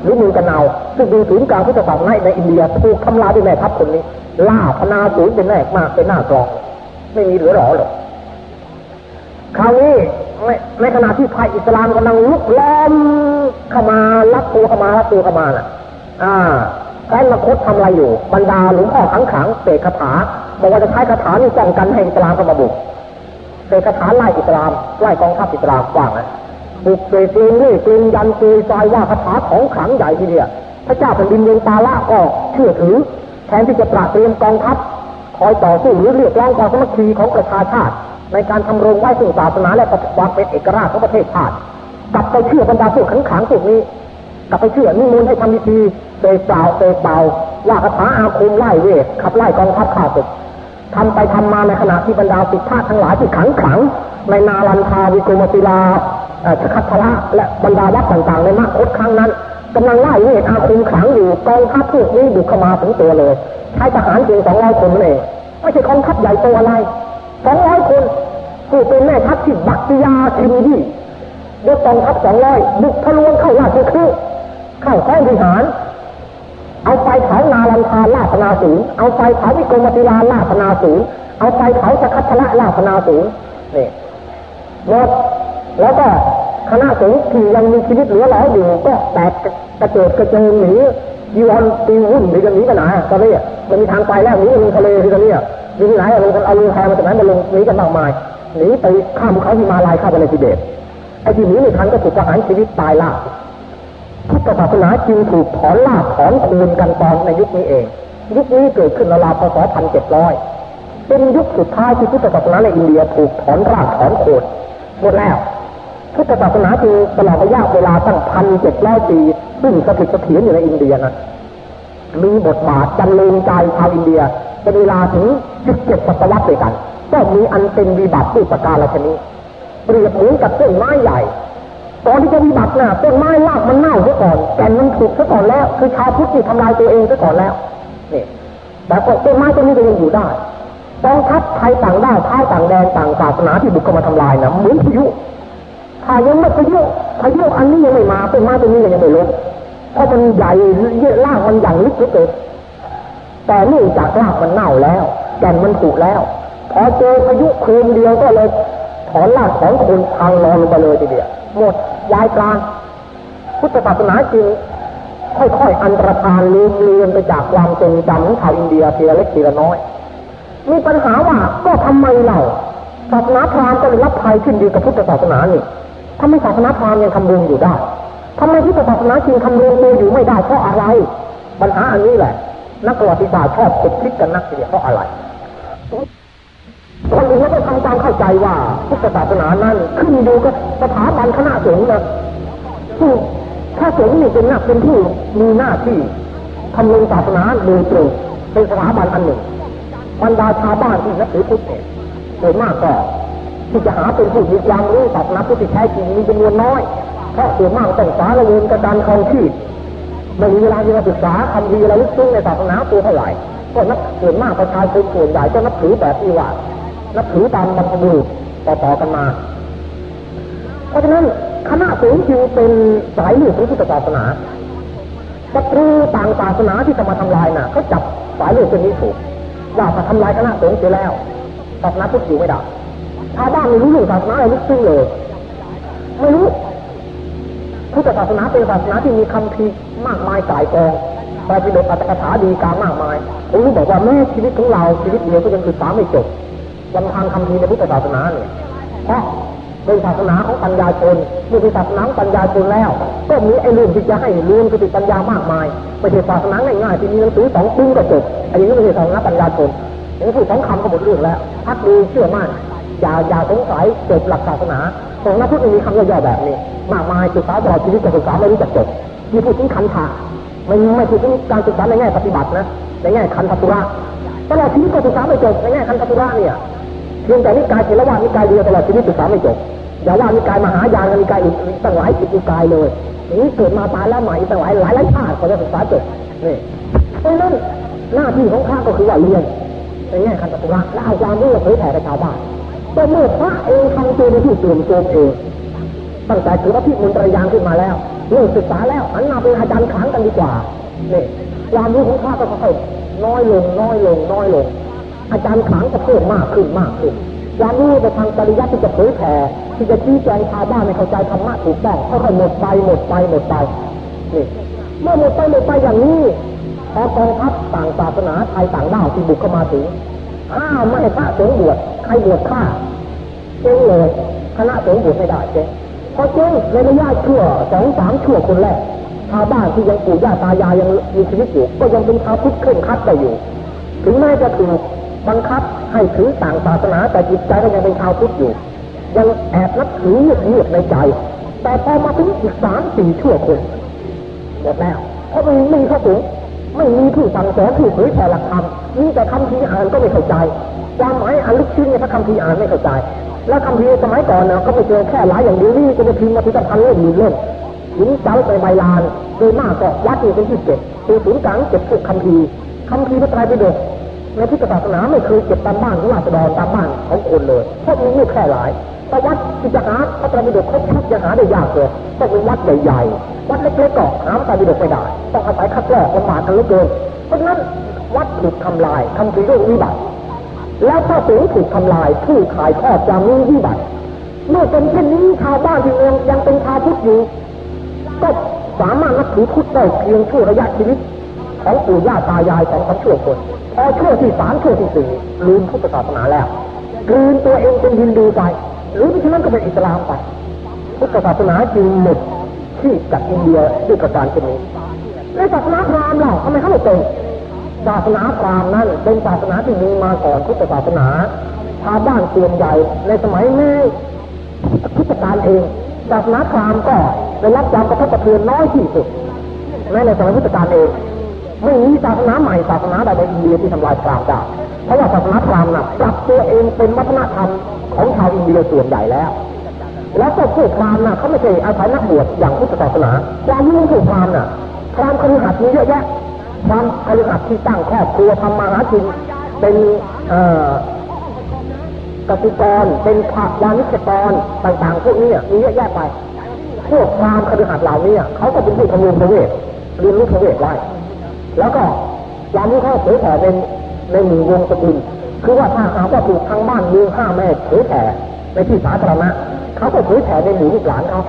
A: หรือมือกันเอาซึ่งเป็นศูนย์กลางพุทธศาสนาในอินเดียถูกทำลายด้วยแม่ทัพคนนี้ ล่าพนาศูนย์เป็นแรกมากเป็นหน้ากรอง ไม่มีเหลือหรอหรอกคราวนี้ในขณะที่ภัยอิสลามกำลังลุกล้อมเข้ามารับตัวเข้ามารับตัวเข้ามาน่ะ อ่า แคว้นมคตทำอะไรอยู่ บรรดาหลวงพ่อขังขังเสกคาถาบอกว่าจะใช้คาถานี่ป้องกันให้อิสลามเข้ามาบุกเสกคาถาไล่อิสลามไล่กองทัพอิสลามว่างนะบุกเสกเองนี่เองยันเกยทรายว่าคาถาของขังใหญ่ทีเดียวพระเจ้าแผ่นดินเมืองตาละก็เชื่อถือแทนที่จะตระเตรียมกองทัพคอยต่อสู้หรือเรียกร้องความสมัคคีของประชาชาติ ในการทำรงไว้ซึ่งศาสนาและความเป็นเอกราชของประเทศชาติกลับไปเชื่อบรรดาพวกขังขังพวกนี้ กลับไปเชื่อนิมนต์ให้ทำพิธีเสกเปล่าเสกเบาว่าคาถาอาคมไล่เวทขับไล่กองทัพข้าศึกทำไปทำมาในขณะที่บรรดาสิทธาทั้งหลายที่ขังขัง ในนาลันทาวิโกมศิลาชคัตทละและบรรดาวัดต่างๆ ในมรรคครั้งนั้นกำลังไล่เวทอาคมขังอยู่กองทัพพวกนี้บุกเข้ามาถึงตัวเลยใช้ทหารเพียงสองร้อยคนนั่นเองไม่ใช่กองทัพใหญ่โตอะไรสองร้อยคนผู้เป็นแม่ทัพที่บักติยาชิมดียกกองทัพสองร้อยบุกทะลวงเข้าราชคฤห์ เข้าแค่วิหาร เอาไฟเผานาลันทาลาพนาศูนย์เอาไฟเผาวิกรมติลาลาพนาศูนย์เอาไฟเผาสคัทละลาพนาศูนย์นี่หมดแล้วก็คณะสงฆ์ที่ยังมีชีวิตเหลือหลออยู่ก็แตกกระเจิดกระเจิงหนียีวอนตีวุ่นหนีกันหนีกันไหนตอนนี้มันมีทางไปแล้วหนีลงทะเลที่ตอนนี้ยิงไหนเอาลงเอาลงแพมาจากไหนมาลงหนีกันมากมายหนีไปข้ามเขาที่มาลายเข้าไปในทิเบตไอ้ที่หนีไม่ทันก็ถูกประหารชีวิตตายล่า พุทธศาสนาจึงถูกถอนลาบถอนคูณกันตอนในยุคนี้เอง ยุคนี้เกิดขึ้นราวๆพศพันเจ็ดร้อยเป็นยุคสุดท้ายที่พุทธศาสนาในอินเดียถูกถอนรากถอนโคนหมดแล้วพุทธศาสนาคือตลอดระยะเวลาตั้งพันเจ็ดร้อยปีซึ่งสถิตเสถียรอยู่ในอินเดียนะมีบทบาทจันเลงใจชาวอินเดียเป็นเวลาถึงสิบเจ็ดศตวรรษด้วยกันก็มีอันเป็นวิบัติด้วยประการชนิดเปรียบเหมือนกับต้นไม้ใหญ่ ตอนที่จะวิบัติน่ะต้นไม้รากมันเน่าซะก่อนแก่นมันถูกซะก่อนแล้ว คือชาวพุทธที่ทำลายตัวเองซะก่อนแล้วนี่แต่ต้นไม้ต้นนี้ก็ยังอยู่ได้กองทัพไทยต่างด้าวท้ายต่างแดนต่างศาสนาที่บุกเข้ามาทำลายนะเหมือนพายุถ้ายังไม่พายุพายุอันนี้ยังไม่มาต้นไม้ต้นนี้ยังไม่ลดเพราะมันใหญ่เยอะล่างมันอย่างลึกเหลือเกินแต่เนื่องจากรากมันเน่าแล้วแก่นมันผุแล้วพอเจอพายุคืนเดียวก็เลยถอนรากถอนคนพังนอนลงไปเลยทีเดียวหมด ยายกลางพุทธศาสนาจึงค่อยๆอันตรธานลืมเลือนไปจากความทรงจำของชาวอินเดียทีละเล็กทีละน้อย มีปัญหาว่าก็ทำไมเราศาสนาพราหมณ์ก็เลยรับภัยขึ้นดีกับพุทธศาสนานี่ทำไมศาสนาพราหมณ์ยังทำรงอยู่ได้ทำไมพุทธศาสนาจึงทำรงตัวอยู่ไม่ได้เพราะอะไร ปัญหาอันนี้แหละ นักประวัติศาสตร์ชอบคิดคิดกันนักเดียเพราะอะไร คนอื่นก็ทำตามเข้าใจว่าพุทธศาสนานั้นขึ้นอยู่กับสถาบันคณะสงฆ์นะผู้ถ้าสงฆ์นี่เป็นหนักเป็นผู้มีหน้าที่ทำลงศาสนาโดยตรงเป็นสถาบันอันหนึ่งบรรดาชาวบ้านที่นับถือพุทธเนี่ยโดยมากก็ที่จะหาเป็นผู้มีความรู้ศาสนาพุทธแท้จริงมีจำนวนน้อยเพราะส่วนมากต้องสารเงินกระดานคองชีพไม่มีเวลาที่จะศึกษาคำพีอะลึกซึ้งในศาสนาตัวเท่าไหร่ก็นับส่วนมากประชาชนส่วนใหญ่ก็นับถือแบบที่ว่า นับถือตามบรรพบุรุษต่อๆกันมา เพราะฉะนั้นคณะสงฆ์จึงเป็นสายเลือดของพุทธศาสนาศัตรูต่างศาสนาที่จะมาทำลายน่ะเขาจับสายเลือดเป็นนี้ถูกว่าถ้าทำลายคณะสงฆ์เสียแล้วศาสนาพุทธอยู่ไม่ได้ชาวบ้านไม่รู้เรื่องศาสนาอะไรลึกซึ้งเลยไม่รู้พุทธศาสนาเป็นศาสนาที่มีคำพีมากมายกายกองพระพิฎกอัตถกถาดีการมากมายผมรู้บอกว่าแม้ชีวิตของเราชีวิตเดียวก็ยังศึกษาไม่จบ ลำพังคำพีในพุทธศาสนาเนี่ยเพราะเป็นศาสนาของปัญญาชนเมื่อเป็นศาสนาของปัญญาชนแล้ว ก็มีไอ้เรื่องที่จะให้เรียนสติปัญญามากมายไม่ใช่ศาสนาง่ายๆที่มีหนังสือสองปึ้งก็จบอันนี้ไม่ใช่ศาสนาปัญญาชนอย่างนี้พูดสองคำก็หมดเรื่องแล้วพักดูเชื่อมั่นอย่าอย่าสงสัยจบหลักศาสนาของนักพุทธมีคำย่อๆแบบนี้ มากมายศึกษาตลอดชีวิตจะศึกษาไม่รู้จักจบมีพูดถึงคันธะไม่ไม่พูดถึงการศึกษาในแง่ปฏิบัตินะในแง่คันธตุระตลอดชีวิตก็ศึกษาไม่จบในแง่คันธตุระเนี่ย เพียงแต่นิกายเทรวานิกายเดียวตลอดชีวิตศึกษาไม่จบอย่าว่านิกายมหายานกับนิกายอื่นตั้งหลายสิบนิกายเลยนี้เกิดมาตายแล้วใหม่ตั้งหลายหลายหลายชาติก็จะศึกษาจบนี่เพราะนั้นหน้าที่ของข้าก็คือว่าเรียนในแง่คันตุระและเอาความรู้เผยแผ่กับชาวบ้านก็เมื่อพระเองทำตัวในที่เสื่อมโทรมเองตั้งแต่ถือว่าพิมนตรยางขึ้นมาแล้วเรื่องศึกษาแล้วอันนาเป็นอาจารย์ขังกันดีกว่าเนี่ยความรู้ของข้าก็ค่อยน้อยลงน้อยลงน้อยลง อาจารย์ขังก็เพิ่มมากขึ้นมากขึ้นความรู้ในทางปริยัติที่จะเผยแผ่ที่จะชี้แจงชาวบ้านให้เข้าใจธรรมะถูกต้องค่อยๆหมดไปหมดไปหมดไปนี่เมื่อหมดไปหมดไปอย่างนี้พอกองทัพต่างศาสนาไทยต่างด้าวที่บุกเข้ามาถึงอ้าไม่ให้พระสงฆ์บวชใครบวชข้าเจ๊งเลยคณะสงฆ์บวชไม่ได้เจ๊งพอเจ๊งในระยะชั่วสองสามชั่วคนแรกชาวบ้านที่ยังปู่ย่าตายายยังมีชีวิตอยู่ก็ยังเป็นชาวพุทธเคร่งครัดได้อยู่ ถึงแม้จะถูก บังคับให้ถือต่างศาสนาแต่จิตใจก็ยังเป็นชาวพุทธอยู่ ยังแอบนับถือเยือกในใจ แต่พอมาถึงอีกสามสี่ชั่วคนหมดแล้วเพราะไม่มีพระสงไม่มีผู้สั่งสอนผู้เผยแผ่หลักธรรมมีแต่คำพีอ่านก็ไม่เข้าใจความหมายอันลึกซึ้งในพระคำพีอ่านไม่เข้าใจ แล้วคำพีสมัยก่อนเนาะก็ไม่เจอแค่หลายอย่างเดียวนี่จะไปพิมพ์มาถึงพันเล่มหมื่นเล่มหินเจ้าไปใบลานโดยมากก็วัดอยู่เป็นที่เก็บคือศูนย์กลางเก็บพวกคำพีคำพีพระไตรปิฎก ในพุทธศาสนาไม่เคยเก็บตามบ้านของราษฎรตามบ้านของคนเลยเพราะมีอยู่แค่หลายแต่วัดที่จะหาพระตรปิฎกครบชุดจะหาได้ยากเลยต้องเป็นวัดใหญ่ๆวัดเล็กๆก็หาพระตรปิฎกไม่ได้ต้องอาศัยคัดลอกลำบากกันเหลือเกินเพราะฉะนั้นวัดถูกทำลายคำพีด้วยวิบัติแล้วพระสงฆ์ถูกทำลายผู้ขายทอดจามีวิบัติเมื่อเป็นเช่นนี้ชาวบ้านที่ยังยังเป็นชาวพุทธอยู่ก็สามารถนับถือพุทธได้เพียงชั่วระยะชีวิต ของปู่ย่าตายายของคำชั่วคนพอชั่วที่สามชั่วที่สี่ลืมพุทธศาสนาแล้วกลืนตัวเองเป็นยินดูไปหรือไม่เช่นนั้นก็เป็นอิสลามไปพุทธศาสนาจึงหมดที่จากอินเดียด้วยประการเช่นนี้ในศาสนาพราหมณ์เราทำไมเขาไม่เป็นศาสนาพราหมณ์นั้นเป็นศาสนาที่มีมาก่อนพุทธศาสนาชาวบ้านส่วนใหญ่ในสมัยแม่พุทธกาลเองศาสนาพราหมณ์ก็ได้รับความกระทบกระเทือนน้อยที่สุดแม้ในสมัยพุทธกาลเอง ไม่มีศาสนาใหม่ศาสนาใดในอินเดียที่ทำลายพราหมณ์ได้เพราะว่าศาสนาพราหมณ์น่ะปรับตัวเองเป็นวัฒนธรรมของชาวอินเดียส่วนใหญ่แล้ว แล้วก็พวกพราหมณ์น่ะเขาไม่ใช่อาศัยนักบวชอย่างพุทธศาสนาความรู้ของพวกพราหมณ์น่ะพราหมณ์คฤหัสถ์มีเยอะแยะความคฤหัสถ์ที่ตั้งครอบครัวทำมาหากินเป็นกสิกรเป็นผักวานิชกรต่างๆพวกนี้มีเยอะแยะไปพวกความคฤหัสถ์เหล่านี้เขาก็เป็นผู้ทำเนียมประเวทเรียนรู้ประเวทไว้ แล้วก็ความรู้เขาเผยแผ่ในในหมู่วงสกุลคือว่าถ้าหากว่าถูกทางบ้านเมืองห้าแม่เผยแผ่ในที่สาธารณะเขาก็เผยแผ่ในหมู่ลูกหลานเขา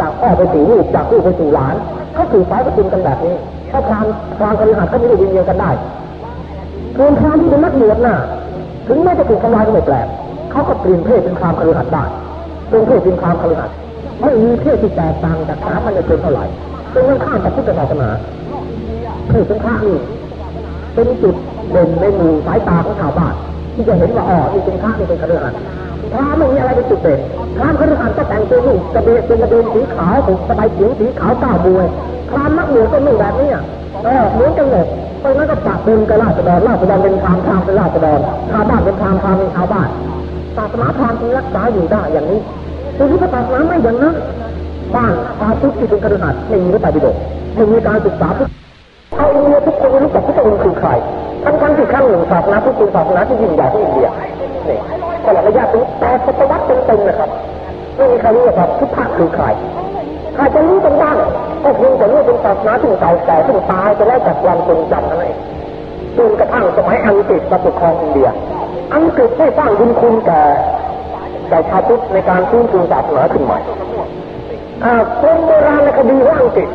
A: จากพ่อไปสู่ลูกจากลูกไปสู่หลานเขาถือสายสกุลกันแบบนี้ถ้าพรามพรามคฤหัสถ์ก็ไม่ได้ยินเดียวกันได้ส่วนพรามที่เป็นนักบวชน่ะถึงแม้จะถูกทำลายก็ไม่แปลกเขาก็เปลี่ยนเพศเป็นพรามคฤหัสถ์ได้เป็นเพศเป็นพรามคฤหัสถ์ไม่มีเพศที่แตกต่างจากสามัญชนเท่าไหร่เป็นเรื่องข้ามกับพุทธศาสนา เพศเป็นพระนี่เป็นจุดเด่นในหมู่สายตาของชาวบ้านที่จะเห็นว่าอ๋อนี่เป็นพระนี่เป็นคฤหัสถ์พระไม่มีอะไรเป็นจุดเด่นพระคฤหัสถ์ก็แต่งตัวนุ่งกระเบนเป็นกระเบนสีขาวผมสบายเฉียงสีขาวก้าวบวยพรามนักบวชก็นุ่งแบบนี้เออเหมือนกันหมดเพราะงั้นก็ปะเป็นกับราษฎรราษฎรเป็นพามพามเป็นราษฎรชาวบ้านเป็นพามพามเป็นชาวบ้านศาสนาพราหมณ์จึงรักษาอยู่ได้อย่างนี้แต่พุทธศาสนาไม่อย่างนั้นบ้านชาวพุทธที่เป็นคฤหัสถ์ไม่มีพระไตรปิฎกไม่มีการศึกษาพุทธ ชาวอินเดียทุกคนรู้จักพุทธองค์คือใครทั้งทั้งที่ครั้งหนึ่งศาสนาพุทธเป็นศาสนาที่ยิ่งใหญ่ที่อินเดียนี่ตลอดระยะถึงแปดศตวรรษเต็มๆนะครับไม่มีใครรู้ว่าพุทธะคือใครใครจะรู้กันบ้างก็เพียงแต่รู้เป็นศาสนาที่เก่าแก่ที่ตายไปแล้จากความทรงจำนั่นเองจนกระทั่งสมัยอังกฤษมาปกครองอินเดีย อังกฤษได้สร้างบุญคุณแก่แก่ชาวพุทธในการฟื้นฟูศาสนาขึ้นใหม่กรมโบราณในคดีของอังกฤษ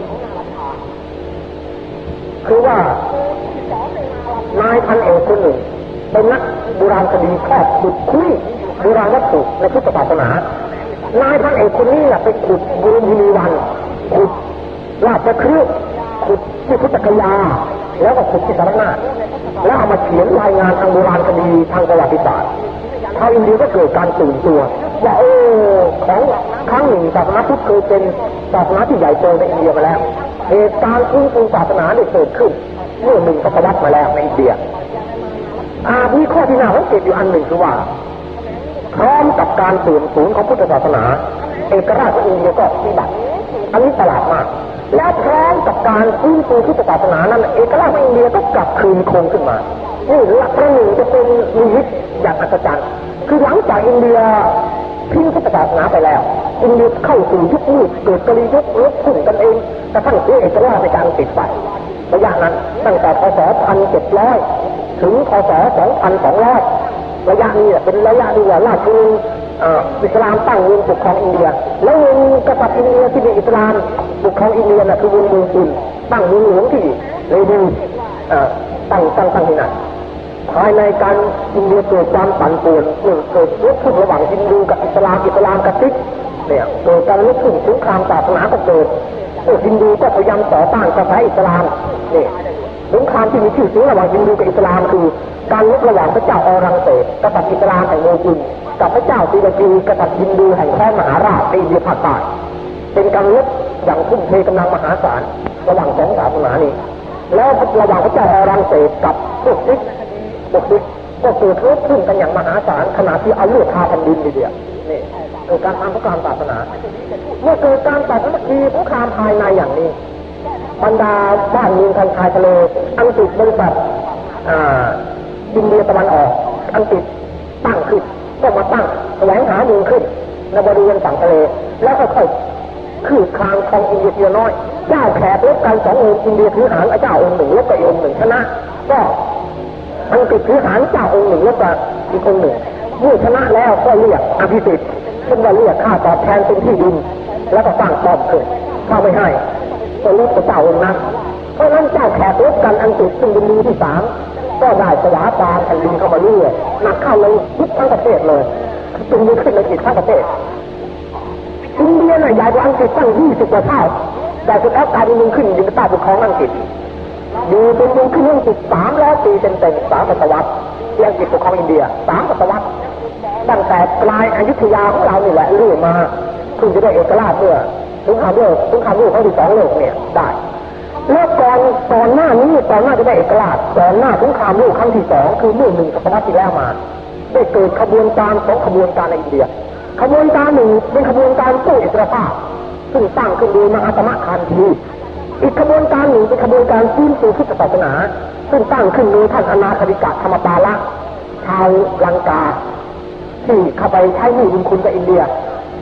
A: คือว่านายพันเอกคนหนึ่งเป็นนักโบราณคดีแคบขุดคุยโบราณวัตถุในพุทธศาสนานายพันเอกคนนี้ไปขุดบุญมีวันขุดราชครืขุดที่พุทธกยา แล้วก็ขุดที่สารนาแล้วเอามาเขียนรายงานทางโบราณคดีทางประวัติศาสตร์ชาวอินเดียก็เกิดการตื่นตัวว่าโอ้ของครั้งหนึ่งศาสนาพุทธเคยเป็นศาสนาที่ใหญ่โตในอินเดียมาแล้ว เหตุการณ์ฟื้นฟูศาสนาได้เกิดขึ้นเมื่อหนึ่งศตวรรษมาแล้วในอินเดียอามีข้อที่น่าสังเกตอยู่อันหนึ่งคือว่า พร้อมกับการเสื่อมสูญของพุทธศาสนา เอกราชอินเดียก็วิบัติอันนี้ตลาดมากแล้วพร้อมกับการฟื้นฟูพุทธศาสนานั้น เอกราชอินเดียก็กลับคืนคงขึ้นมานี่หลักประหนึ่งจะเป็นมีวิตอย่างอัศจรรย์คือหลังจากอินเดีย ทิ้งพุทธศาสนาไปแล้วอินเดีเข้าสู่ยุคมืดเกิดกรียุคลบขึ้นกันเองกระทั่งเสียเอกราชในการติดไประยะนั้นตั้งแต่พศพันเจ็ดร้อยถึงพศสองพันสองร้อยระยะนี้เป็นระยะที่ว่าราชวงศ์อิสลามตั้งวงปกครองอินเดีย แล้ววงกษัตริย์อินเดียที่เป็นอิสลามปกครองอินเดียน่ะคือวงมูซินตั้งเมืองหลวงที่เดลีตั้งตั้งตั้งที่นั่น ภายในการอินเดียเกิดความปั่นป่วนเกิดเกิดลุกขึ้นระหว่างฮินดูกับอิสลามอิสลามกับซิกข์เนี่ยเกิดการลุกขึ้นสงครามศาสนาก็เกิดฮินดูก็พยายามต่อต้านกระแสอิสลามเนี่ยสงครามที่มีชื่อเสียงระหว่างฮินดูกับอิสลามคือการลุกระหว่างพระเจ้าออรังเซบกษัตริย์อิสลามแห่งโมกุลกับพระเจ้าศิวจีกษัตริย์ฮินดูแห่งแคว้นมหาราษฎร์ในอินเดียภาคใต้เป็นการลุกอย่างทุ่มเทกำลังมหาศาลระหว่างสองศาสนานี้แล้วระหว่างพระเจ้าออรังเซบกับพวกซิก พวกซิกก็เกิดรบขึ้นกันอย่างมหาศาลขณะที่เอาลือดทาแผ่นดินเดียวนี่เกิดการทำสงครามศาสนาเมื่อเกิดการต่อสมัครีสงครามภายในอย่างนี้ บรรดาบ้านเมืองทางชายทะเลอังกฤษบริษัทอินเดียตะวันออก อังกฤษตั้งขึ้นก็มาตั้งแสวงหาเมืองขึ้นในบริเวณฝั่งทะเล แล้วก็ค่อยคือคลางของอินเดียเพียน้อย เจ้าแขกลบกันสององค์อินเดียถือหางเจ้าองค์หนึ่งแล้วก็อีกองค์หนึ่งชนะ ก็ อังกฤษถือหางเจ้าองค์หนึ่งแล้วก็อีกองค์หนึ่งเมื่อชนะแล้วก็เรียกอภิสิทธิ์ซึ่งว่าเรียกค่าตอบแทนเป็นที่ดิน แล้วก็สร้างป้อมขึ้นเข้าไม่ให้ก็ลบกับเจ้าองค์นั้นเพราะนั้นเจ้าแขกลบกันอังกฤษซึ่งเป็นมือที่สามก็ได้สวาปานแผ่นดินเข้ามาเรื่อยหนักเข้าเลยทุกทั้งประเทศเลยจึงมีขึ้นในกิจทั้งประเทศอินเดียน่ะใหญ่กว่าอังกฤษตั้งยี่สิบกว่าเท่าแต่สุดท้ายกลายเป็นมึงขึ้นยิงใต้ปกครองอังกฤษ อยู่เป็นมึงขึ้นอังกฤษสามร้อยปีเต็มๆสามศตวรรษที่อังกฤษปกครองอินเดียสามศตวรรษตั้งแต่ปลายอยุธยาของเรานี่แหละเรื่อยมาถึงจะได้เอกราชเมื่อสงครามโลกสงครามโลกครั้งที่สองโลกเนี่ยได้แล้วก่อนก่อนหน้านี้ก่อนหน้าจะได้เอกราชก่อนหน้าสงครามโลกครั้งที่สองคือเมื่อหนึ่งศตวรรษที่แล้วมา ได้เกิดขบวนการสองขบวนการในอินเดีย ขบวนการหนึ่งเป็นขบวนการสู้อิสรภาพซึ่งตั้งขึ้นโดยมหาตมะคานที อีกขบวนการหนึ่งเป็นขบวนการฟื้นฟูพุทธศาสนา ซึ่งตั้งขึ้นโดยท่านอนาคติกะธรรมปาละชาวลังกา ที่เข้าไปใช้หนี้บุญคุณกับอินเดีย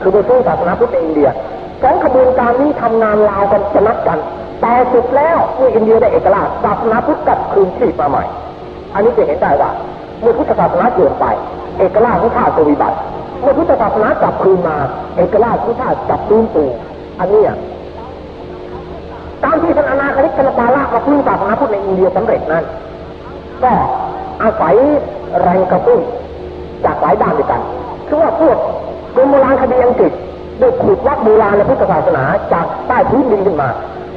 A: คือไปสู้ศาสนาพุทธในอินเดียสองขบวนการนี้ทำงานลาวกันจะนัดกัน แต่สุดแล้วเมื่ออินเดียได้เอกราชศาสนาพุทธกลับคืนชีพมาใหม่ อันนี้จะเห็นได้ว่าเมื่อพุทธศาสนาเสื่อมไป เอกราชของชาติวิบัติเมื่อพุทธศาสนากลับคืนมา เอกราชของชาติกลับฟื้นฟูอันนี้ ตามที่ท่านอนาคติกนปาละมาฟื้นศาสนาพุทธในอินเดียสำเร็จนั้น ก็อาศัยแรงกระตุ้นจากหลายด้านด้วยกันคือว่าพวกกรมโบราณคดีอังกฤษได้ขุดวัดโบราณและพุทธศาสนาจากใต้พื้นดินขึ้นมา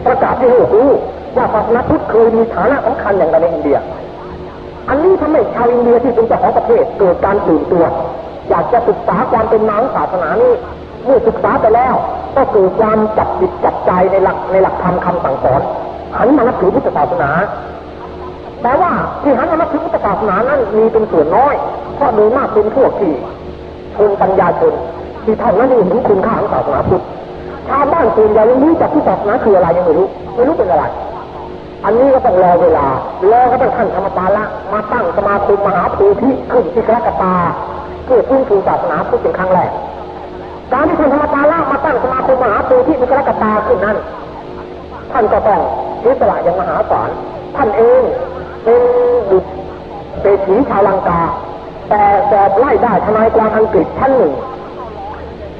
A: ประกาศให้โลกรู้ว่าศาสนาพุทธเคยมีฐานะสำคัญอย่างไรในอินเดีย อันนี้ทำให้ชาวอินเดียที่เป็นเจ้าของประเทศเกิดการตื่นตัว อยากจะศึกษาความเป็นมาของศาสนานี้เมื่อศึกษาไปแล้ว ก็เกิดความจับจิตจับใจในหลักในหลักธรรมคำสั่งสอนหันมานับถือพุทธศาสนาแต่ว่าที่หันมานับถือพุทธศาสนานั้นมีเป็นส่วนน้อยเพราะโดยมากเป็นพวกที่ชนปัญญาชนที่เท่านั้นเองถึงคุณค่าของศาสนาพุทธชาวบ้านส่วนใหญ่ยังรู้จักที่ศาสนาคืออะไรยังไม่รู้ไม่รู้เป็นอะไรอันนี้ก็ต้องรอเวลารอก็ต้องท่านธรรมปาละมาตั้งสมาคมมหาภูธิขึ้นที่กรกตาเพื่อฟื้นฟูศาสนาพุทธเป็นครั้งแรก การที่ท่านธรรมตาละมาตั้งสมาคมมหาปูที่มุกรกตาขึ้นนั้น ท่านก็ต้องเสียสละอย่างมหาศาลท่านเองเป็นบุตรเศรษฐีชาวลังกา แต่สอบไล่ได้ทนายความอังกฤษท่านหนึ่ง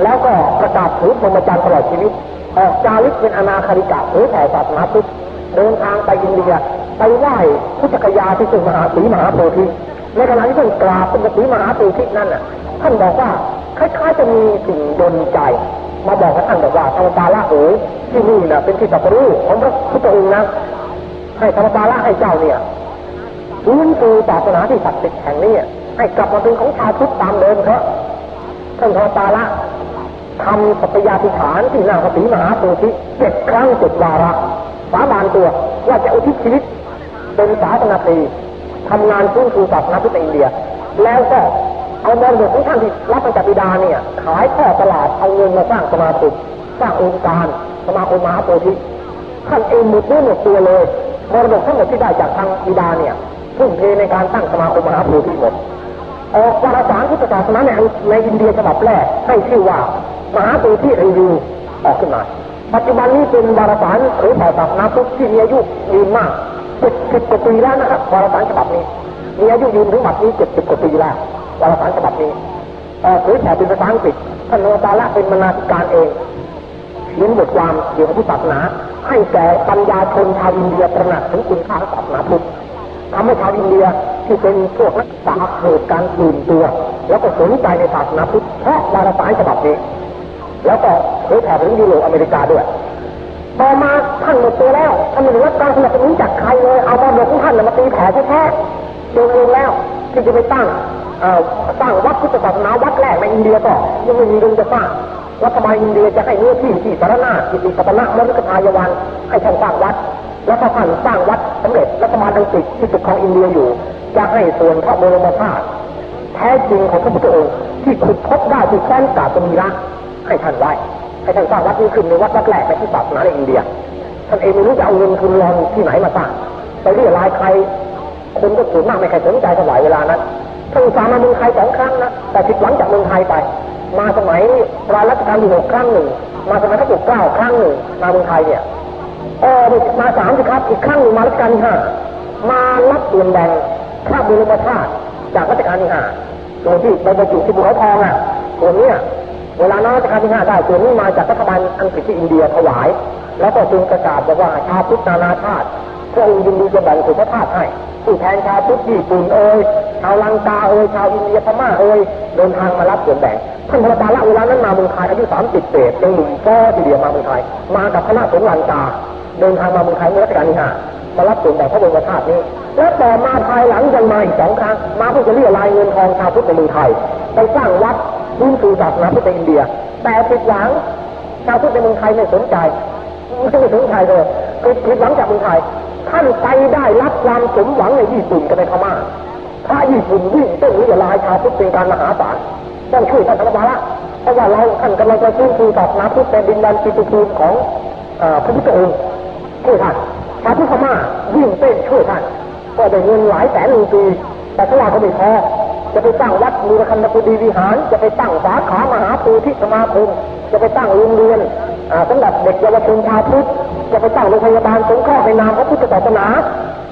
A: แล้วก็ประกาศถือพรหมจรรย์ตลอดชีวิตออกจาริกเป็นอนาคาริกะเผยแผ่ศาสนาพุทธเดินทางไปอินเดียไปไหว้พุทธกยาที่สุมหาสีมหาโพธิในขณะที่ท่านกราบเป็นสีมหาโพธินั่นน่ะท่านบอกว่า คล้ายๆจะมีสิ่งดนใจ มาบอกกับท่านบอกว่าธรรมตาละเอ๋ที่นี่น่ะเป็นที่ตัปรู้ของพระพุทธองค์นะให้ธรรมตาละให้เจ้าเนี่ยฟื้นฟูศาสนาที่ศักดิ์สิทธิ์แห่งนี้ให้กลับมาเป็นของชาวพุทธตามเดิมเถอะท่านธรรมตาละทำสัพยาธิฐานที่หน้าพระศรีมหาโพธิเจ็ดครั้งเจ็ดวาระสาบานตัวว่าจะอุทิศชีวิตเป็นศาสนาตีทำงานฟื้นฟูศาสนาพุทธอินเดีย แล้วก็ เอามรดกของท่านที่รับมาจากบิดาเนี่ย ขายท่อตลาดเอาเงินมาสร้างสมาคมสร้างองค์การสมาคมมหาโพธิท่านเองหมดเนื้อหมดตัวเลยมรดกทั้งหมดที่ได้จากทางบิดาเนี่ยทุ่มเทในการตั้งสมาคมมหาโพธิหมดออกวารสารพุทธศาสนาในในอินเดียฉบับแรกให้ชื่อว่ามหาตูที่รีวิวออกขึ้นมาปัจจุบันนี้เป็นวารสารหรือแผ่ศาสนาพุทธที่มีอายุยืนมากเจ็ดสิบกว่าปีแล้วนะครับวารสารฉบับนี้มีอายุยืนถึงบัดนี้เจ็ดสิบกว่าปีแล้ว วารสารฉบับนี้ออกหรือแผ่เป็นภาษาอังกฤษท่านธรรมปาละเป็นบรรณาธิการเองเขียนบทความเกี่ยวกับพุทธศาสนา ให้แก่ปัญญาชนชาวอินเดียตระหนักถึงคุณค่าศาสนาพุทธทำให้ชาวอินเดียที่เป็นพวกนักศึกษาเกิดการตื่นตัว แล้วก็สนใจในศาสนาพุทธเพราะวารสารฉบับนี้ แล้วก็เผยแผ่ไปถึงยุโรปอเมริกาด้วยต่อมาท่านหมดตัวแล้วท่านไม่ได้รับการสนับสนุนจากใครเลยเอาความเดือดของท่านมาตีแผ่แท้ๆโดยรวมแล้วที่จะไปตั้ง สร้างวัดพุทธศาสนาวัดแรกในอินเดียก็ยังไม่มีเงินจะสร้างรัฐบาลอินเดียจะให้เนื้อที่ที่สารนาจิติปัตนะมฤคทายวันให้ท่านสร้างวัด แล้วถ้าท่านสร้างวัดสำเร็จรัฐบาลอังกฤษที่ปกครองอินเดียอยู่ จะให้ส่วนพระบรมธาตุแท้จริงของพระพุทธองค์ที่ขุดพบได้ที่แคว้นกาตมีระให้ท่านไว้ให้ท่านสร้างวัดนี้ขึ้นในวัดวัดแรกในที่ศาสนาในอินเดียท่านเองไม่รู้จะเอาเงินทุนรอนที่ไหนมาสร้างไปเรียรายใครคนก็ส่วนมากไม่ใครสนใจเท่าไหร่เวลานั้น ท่านสาห์มาเมืองไทยสองครั้งนะแต่ผิดหวังจากเมืองไทยไป มาสมัยรัชกาลที่หกครั้งหนึ่งมาสมัยพระจุกเก้าครั้งหนึ่งมาเมืองไทยเนี่ยเออมาสามสิครับอีกครั้งหนึ่งมารัชกาลที่ห้ามารับส่วนแบ่งพระบรมธาตุจากรัชกาลที่ห้าโดยที่ไปบรรจุที่ภูเขาทองอะส่วนเนี้ยเวลาน้ารัชกาลที่ห้าได้ส่วนนี้มาจากรัฐบาลอังกฤษที่อินเดียถวาย แล้วก็จึงประกาศบอกว่าชาวพุทธนานาชาติ พระองค์ยินดีจะแบ่งสุภาพให้ผู้แทนชาวพุทธญี่ปุ่นเอ่ยชาวลังกาเอ่ยชาวอินเดียพม่าเอ่ยเดินทางมารับส่วนแบ่งท่านพระบาละเวลานั้นมาเมืองไทยอายุสามสิบเศษยังหนุ่มฟ้อทีเดียวมาเมืองไทย มากับคณะสงฆ์ลังกา เดินทางมาเมืองไทยเมื่อรัชกาลที่ห้ามารับส่วนแบ่งพระบรมธาตุนี้ แล้วต่อมาภายหลังยังมาอีกสองครั้งมาเพื่อจะเรียรายเงินทองชาวพุทธในเมืองไทยไปสร้างวัดพื้นฟูศาสนาพุทธอินเดีย แต่ผิดหวังชาวพุทธในเมืองไทยไม่สนใจไม่สนใจเลยผิดหวังจากเมืองไทย ท่านไปได้รับความสมหวังในญี่ปุ่นกับในพม่าพระญี่ปุ่นวิ่งเต้นวิลายชาวพุทธเป็นการมหาศาลต้องช่วยท่านธรรมบาละเพราะว่าเราท่านกำลังจะฟื้นฟูศาสนาพุทธในดินแดนปิตุภูมิของพระพุทธองค์ช่วยท่านชาวพุทธพม่าวิ่งเต้นช่วยท่านก็ได้เงินหลายแสนหนึ่งปีแต่ถ้าเราก็ไม่พอจะไปตั้งวัดมูลคันธกุฎีวิหาร จะไปตั้งสาขามหาภูทิสมาคมจะไปตั้งโรงเรียนสำหรับเด็กเยาวชนชาวพุทธ จะไปตั้งโรงพยาบาลสงเคราะห์ในนามพระพุทธศาสนา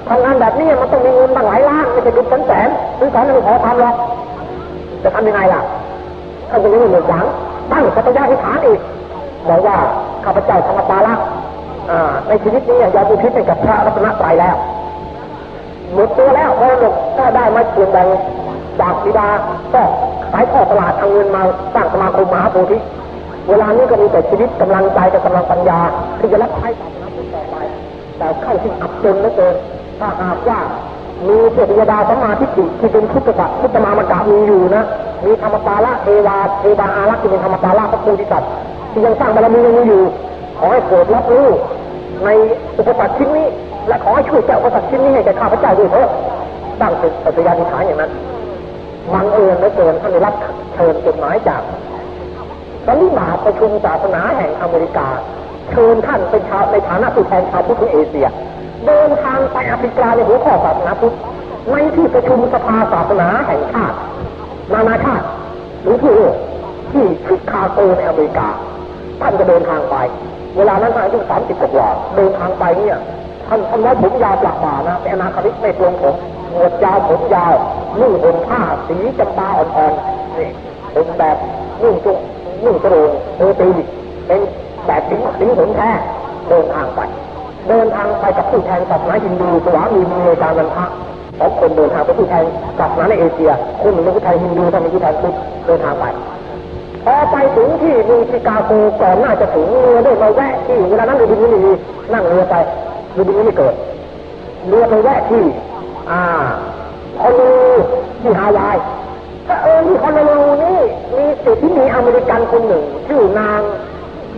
A: ทำงานแบบนี้มันต้องมีเงินตั้งหลายล้านไม่ใช่เป็นแสนแสนหรือแสนไม่พอทำหรอกจะทำยังไงล่ะท่านจะยังไม่หมดหวังตั้งสัตยาธิฐานอีกบอกว่าข้าพเจ้าธรรมปาละในชีวิตนี้ยอมอุทิศให้กับพระรัตนตรัยแล้วหมดตัวแล้วพอหมดก็ได้มาส่วนแบ่งจากบิดาก็ขายทอดตลาดเอาเงินมาสร้างสมาคมมหาโพธิ เวลานี้ก็มีแต่ชีวิตกำลังใจกับกำลังปัญญาที่จะรับใช้ศาสนาพุทธต่อไป แต่เข้าที่อับจนเหลือเกินถ้าหากว่ามีเทพยดาสมาทิฏฐิที่เป็นพุทธะพุทธมามกะมีอยู่นะ มีธรรมปาละเทวาเทวาอารักษ์ที่เป็นธรรมปาละพระโพธิสัตว์ที่ยังสร้างบารมียังมีอยู่ ขอให้โปรดรับรู้ในอุปสรรคชิ้นนี้ และขอให้ช่วยแก้อุปสรรคชิ้นนี้ให้แก่ข้าพเจ้าด้วยเถอะตั้งเป็นปัจจัยาธิฐานอย่างนั้นบังเอิญเหลือเกินท่านได้รับเชิญจดหมายจาก สันนิบาประชุมศาสนาแห่งอเมริกา เชิญท่านเป็นชาวในฐานะผู้แทนชาวพุทธเอเชีย เดินทางไปแอฟริกาในหัวข้อศาสนาพุทธในที่ประชุมสภาศาสนาแห่งชาตินานาชาติหรือทั่วโลกที่ชิคาโกในอเมริกา ท่านจะเดินทางไป เวลานั้นท่านอายุสามสิบกว่าเดินทางไปเนี่ยท่านท่านไว้ผมยาวปลากบ่านะเป็นอนาคาริกไม่ปลงผมหนวดยาวผมยาวนุ่งห่มผ้าสีจำปาอ่อนๆนี่เป็นแบบนุ่งจุง นุ่งกระโดงโอตีเป็นแบบสิงสิงหนแท้เดินทางไป เดินทางไปกับผู้แทนศาสนาฮินดูสวามีมีอาจารย์วันพระสองคนเดินทางไปผู้แทนศาสนาในเอเชียคนหนึ่งเป็นผู้แทนฮินดูท่านเป็นผู้แทนพุทธเดินทางไปพอไปถึงที่เมือชิคาโกก่อนน่าจะถึงเรือได้มาแวะที่เวลานั้นเรือบินไม่มีนั่งเรือไปเรือบินไม่เกิดเรือไปแวะที่ อ่าฮอนลูที่ฮาวาย ก็เออที่ฮอนลูนี่มีเศรษฐีนีอเมริกันคนหนึ่ง ชื่อนาง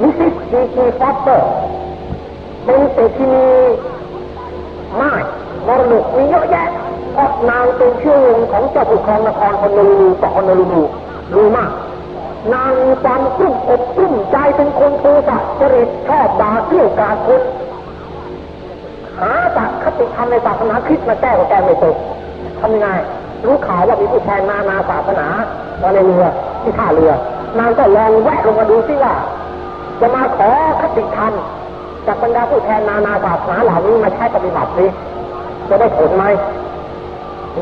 A: มิสซิสอีจีฟอสเตอร์เป็นเศรษฐีนีไม่มรดกมีเยอะแยะเพราะนางเป็นเชื้อวงศ์ของเจ้าผู้ครองนครโฮโนลูลูกับโฮโนลูลูรู้มากนางมีความกลุ้มอกกลุ้มใจเป็นคนโทสะจริตชอบด่าเกรี้ยวกราดค้นหาจากคติธรรมในศาสนาคริสต์มาแก้ก็แก้ไม่ตกทำยังไง รู้ข่าวว่ามีผู้แทนนานาศาสนามาในเรือที่ท่าเรือนางก็ลองแวะลงมาดูซิว่า จะมาขอคติธรรมจากบรรดาผู้แทนนานาศาสนาเหล่านี้มาใช้ปฏิบัตินี้จะได้ผลไหม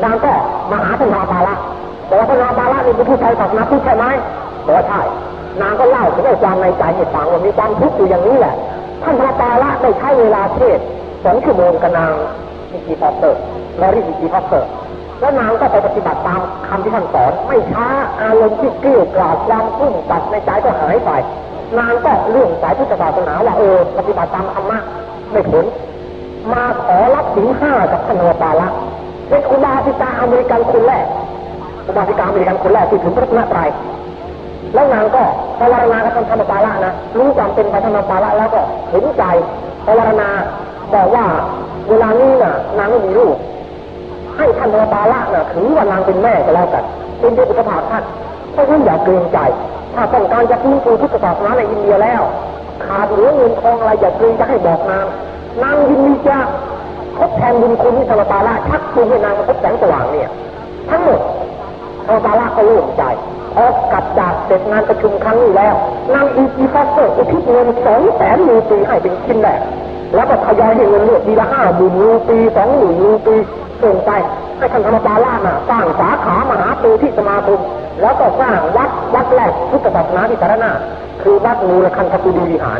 A: นางก็มาหาท่านาบาละบอกว่าท่านาบาละนี่เป็นผู้แทนศาสนาพุทธใช่ไหมบอกว่าใช่นางก็เล่าถึงไอ้ความในใจให้ฟังว่ามีความทุกข์อยู่อย่างนี้แหละท่านพระตาละได้ใช้เวลาเทศสองชั่วโมงกับนางอิจีพอสเตอร์แมรี่อีจีฟอสเตอร์ แล้วนางก็ไปปฏิบัติตามคำที่ท่านสอน ไม่ช้าอารมณ์ที่เกรี้ยวกราดความกลัดกลุ้มในใจก็หายไป นางก็เลื่อมใสพุทธศาสนาว่าเออปฏิบัติตามธรรมะได้ผล มาขอรับศีลห้ากับท่านธรรมปาละเป็นอุบาสิกาอเมริกันคนแรกอุบาสิกาอเมริกันคนแรกที่ถึงพระรัตนตรัยแล้วนางก็ภาวนากับธรรมปาละนะรู้ความเป็นไปธรรมปาละแล้วก็เห็นใจภาวนาบอกว่าเวลานี้น่ะนางไม่มีลูก ให้ท่านธรรมปาละน่ะถือว่านางเป็นแม่ก็แล้วกันเป็นเด็กอุปถาท่านเพราะฉะนั้นอย่าเกรงใจ ถ้าต้องการจะฟื้นฟูพุทธศาสนาในอินเดียแล้ว ขาดเหลือเงินทองอะไรอย่าเกรงจะให้บอกนางนางยินดีจะทดแทนบุญคุณที่ธรรมปาละชักจูงให้นางมาพบแสงสว่างเนี่ย ทั้งหมดพอบาระก็โล่งใจพอกลับจากเสร็จงานประชุมครั้งนี้แล้วนางอีจีฟอสเตอร์อุทิศเงินสองแสนรูปีให้เป็นชิ้นแรกแล้วก็ทยอยให้เงินเลือดปีละห้าหมื่นรูปีสองหมื่นรูปี ส่งไปให้ท่านธรรมปาละน่ะสร้างสาขามหาโพธิสมาคมแล้วก็สร้างวัดวัดแรกพุทธศาสนาที่สารนาถคือวัดมูลคันธกุฎีวิหาร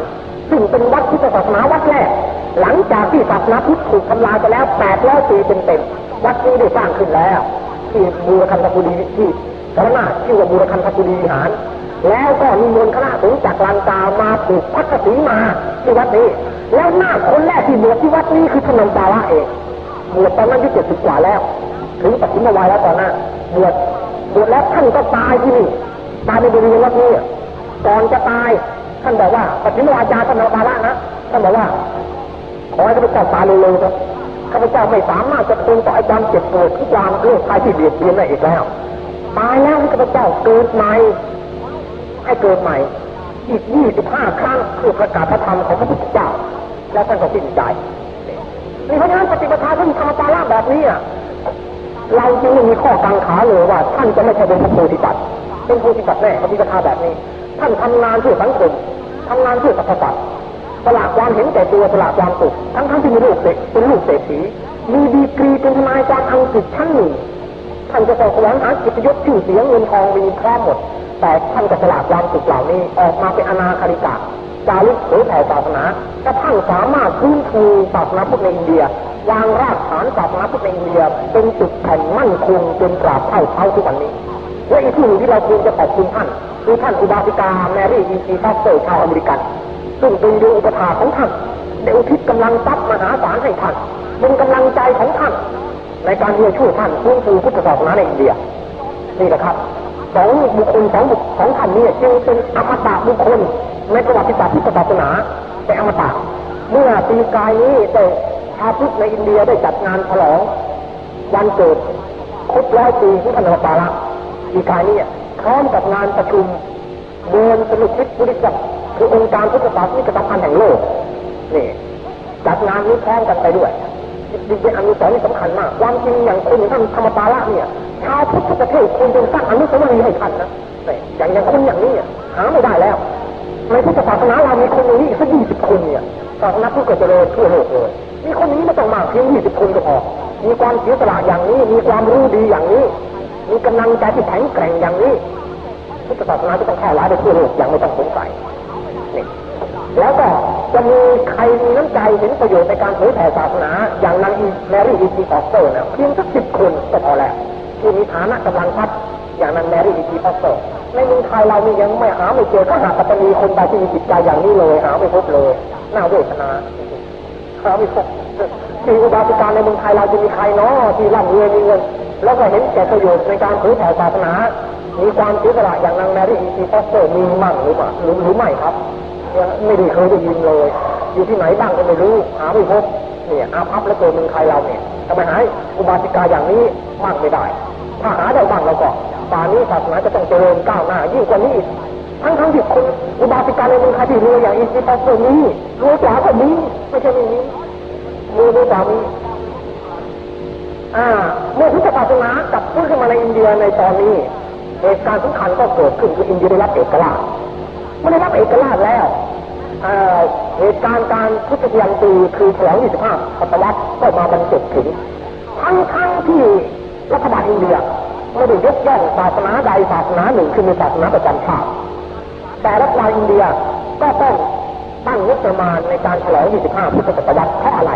A: ซึ่งเป็นวัดพุทธศาสนาวัดแรก หลังจากที่ศาสนาพุทธถูกทำลายไปแล้วแปดร้อยปีเต็มๆวัดนี้ได้สร้างขึ้นแล้ว ที่มูลคันธกุฎีที่สารนาชื่อว่าบูรคันธกุฎีวิหาร แล้วก็มีมวลคณะสงฆ์จากลังกามาปลูกพักสีมาที่วัดนี้ แล้วหน้าคนแรกที่บวชที่วัดนี้คือท่านนันตาละเอง บวชตอนนั้นที่เจ็ดสิบกว่าแล้ว ถึงปัจจุบันวัยแล้วตอนนั้นบวชบวชแล้วท่านก็ตายที่นี่ตายในบริเวณวัดนี้ก่อนจะตาย ท่านบอกว่าปัจจุบันอาจารย์ท่านนันตาละนะท่านบอกว่าขอให้ข้าพเจ้าตายเร็วๆครับข้าพเจ้าไม่สามารถจะทนต่อไอ้ความเจ็บปวดทุกความโรคภัยที่เบียดเบียนได้อีกแล้วตายแล้วข้าพเจ้าเกิดใหม่ให้เกิดใหม่อีกยี่สิบห้าครั้งเพื่อประกาศพระธรรมของพระพุทธเจ้า แล้วท่านก็สิ้นใจ เพราะฉะนั้นปฏิปทาท่านธรรมปาราแบบนี้อะเราจึงไม่มีข้อกังขาเลยว่า ท่านจะไม่ใช่เป็นพระโพธิปัตย์เป็นโพธิปัตย์แน่ปฏิปทาแบบนี้ ท่านทำงานเพื่อสังคมทำงานเพื่อสัพพสัตว์สละความเห็นแก่ตัวสละความสุขทั้งทั้งที่มีลูกเศษเป็นลูกเศรษฐีมีดีกรีเป็นทนายความอังกฤษชั้นหนึ่งท่านจะต้องแสวงหากิจยศชื่อเสียงเงินทองมีพร้อมหมด แต่ท่านก็สละความสุขเหล่านี้ออกมาเป็นอนาคาริกา จาริกเผยแผ่ศาสนากระทั่งสามารถฟื้นฟูศาสนาพุทธในอินเดียวางรากฐานศาสนาพุทธในอินเดียเป็นปึกแผ่นมั่นคงจนตราบเท่าเท่าทุกวันนี้และอีกที่หนึ่งที่เราควรจะขอบคุณท่านคือท่านอุบาสิกาแมรี่อีซีฟาสเตอร์ชาวอเมริกัน ซึ่งเป็นดวงอุปถาของท่านได้อุทิศกำลังทรัพย์มหาศาลให้ท่านเป็นกำลังใจของท่าน ในการที่จะช่วยท่านฟื้นฟูพุทธศาสนาในอินเดียนี่นะครับ สองบุคคลสองบุคสองท่านนี้จึงเป็นอมตะบุคคลในประวัติศาสตร์พุทธศาสนาเป็นอมตะเมื่อปีกายนี้ได้ชาพุทธในอินเดียได้จัดงานฉลองวันเกิดครบร้อยปีที่ท่านอปาระปีกายนี้พร้อมกับงานประชุมเดินสนุกวิทย์บริษัทคือองค์การพุทธศาสนิกสัมพันแห่งโลกนี่จัดงานนี้พร้อมกันไปด้วย จริงๆอนุสาวรีย์สำคัญมากความจริงอย่างคนอย่างท่านธรรมปาระเนี่ยชาวพุทธประเทศควรจะสร้างอนุสาวรีย์ให้ท่านนะอย่างอย่างคนอย่างนี้หาไม่ได้แล้วในพุทธศาสนาเรามีคนอย่างนี้สักยี่สิบคนเนี่ยศาสนาพุทธก็จะเลทั่วโลกเลยมีคนนี้ไม่ต้องมากเพียงยี่สิบคนก็พอมีความเสียสละอย่างนี้ มีความรู้ดีอย่างนี้ มีกำลังใจที่แข็งแกร่งอย่างนี้พุทธศาสนาจะต้องแพร่หลายไปทั่วโลกอย่างไม่ต้องสงสัยนี่แล้วก็ จะมีใครมีน้ำใจเห็นประโยชน์ในการเผยแผ่ศาสนา อย่างนางอีแมรี่อีจีพอสเตอร์นะเพียงสักสิบคนก็พอแล้วที่มีฐานะกำลังทรัพย์อย่างนางแมรี่อีจีพอสเตอร์ในเมืองไทยเรานี่ยังไม่หาไม่เจอก็หาเศรษฐินีคนใดที่มีจิตใจอย่างนี้เลยหาไม่พบเลยน่าเวทนาหาไม่พบที่อุบาสิกาในเมืองไทยเราจะมีใครเนาะที่ร่ำรวยมีเงินแล้วก็เห็นแก่ประโยชน์ในการเผยแผ่ศาสนา มีความเสียสละอย่างนางแมรี่อีจีพอสเตอร์มีมั่งหรือเปล่าหรือหรือไม่ครับ ไม่ได้เคยได้ยินเลย อยู่ที่ไหนบ้างก็ไม่รู้ หาไม่พบเนี่ยอาภัพและเกิดเมืองไทยเราเนี่ยทำไมหาอุบาสิกาอย่างนี้มากไม่ได้ ถ้าหาได้บ้างเราก็ป่านนี้ศาสนาจะต้องเจริญก้าวหน้ายิ่งกว่านี้อีกทั้งทั้งที่คนอุบาสิกาในเมืองไทยที่รวยอย่างอีจีพอสเตอร์นี้รวยกว่าก็มีไม่ใช่ไม่มีรวยรวยกว่ามีอ่าเมื่อพุทธศาสนากลับฟื้นขึ้นมาในอินเดียในตอนนี้เหตุการณ์สำคัญก็เกิดขึ้นคืออินเดียได้รับเอกราช เมื่อได้รับเอกราชแล้วเหตุการณ์การพุทธชยันตีคือฉลอง25ศตวรรษก็มาบรรลุถึง ทั้งทั้งที่รัฐบาลอินเดียไม่ได้ยกย่องศาสนาใดศาสนาหนึ่งคือมีศาสนาประจำชาติแต่รัฐบาลอินเดียก็ต้องตั้งงบประมาณในการฉลอง 25 พุทธศตวรรษเพราะอะไร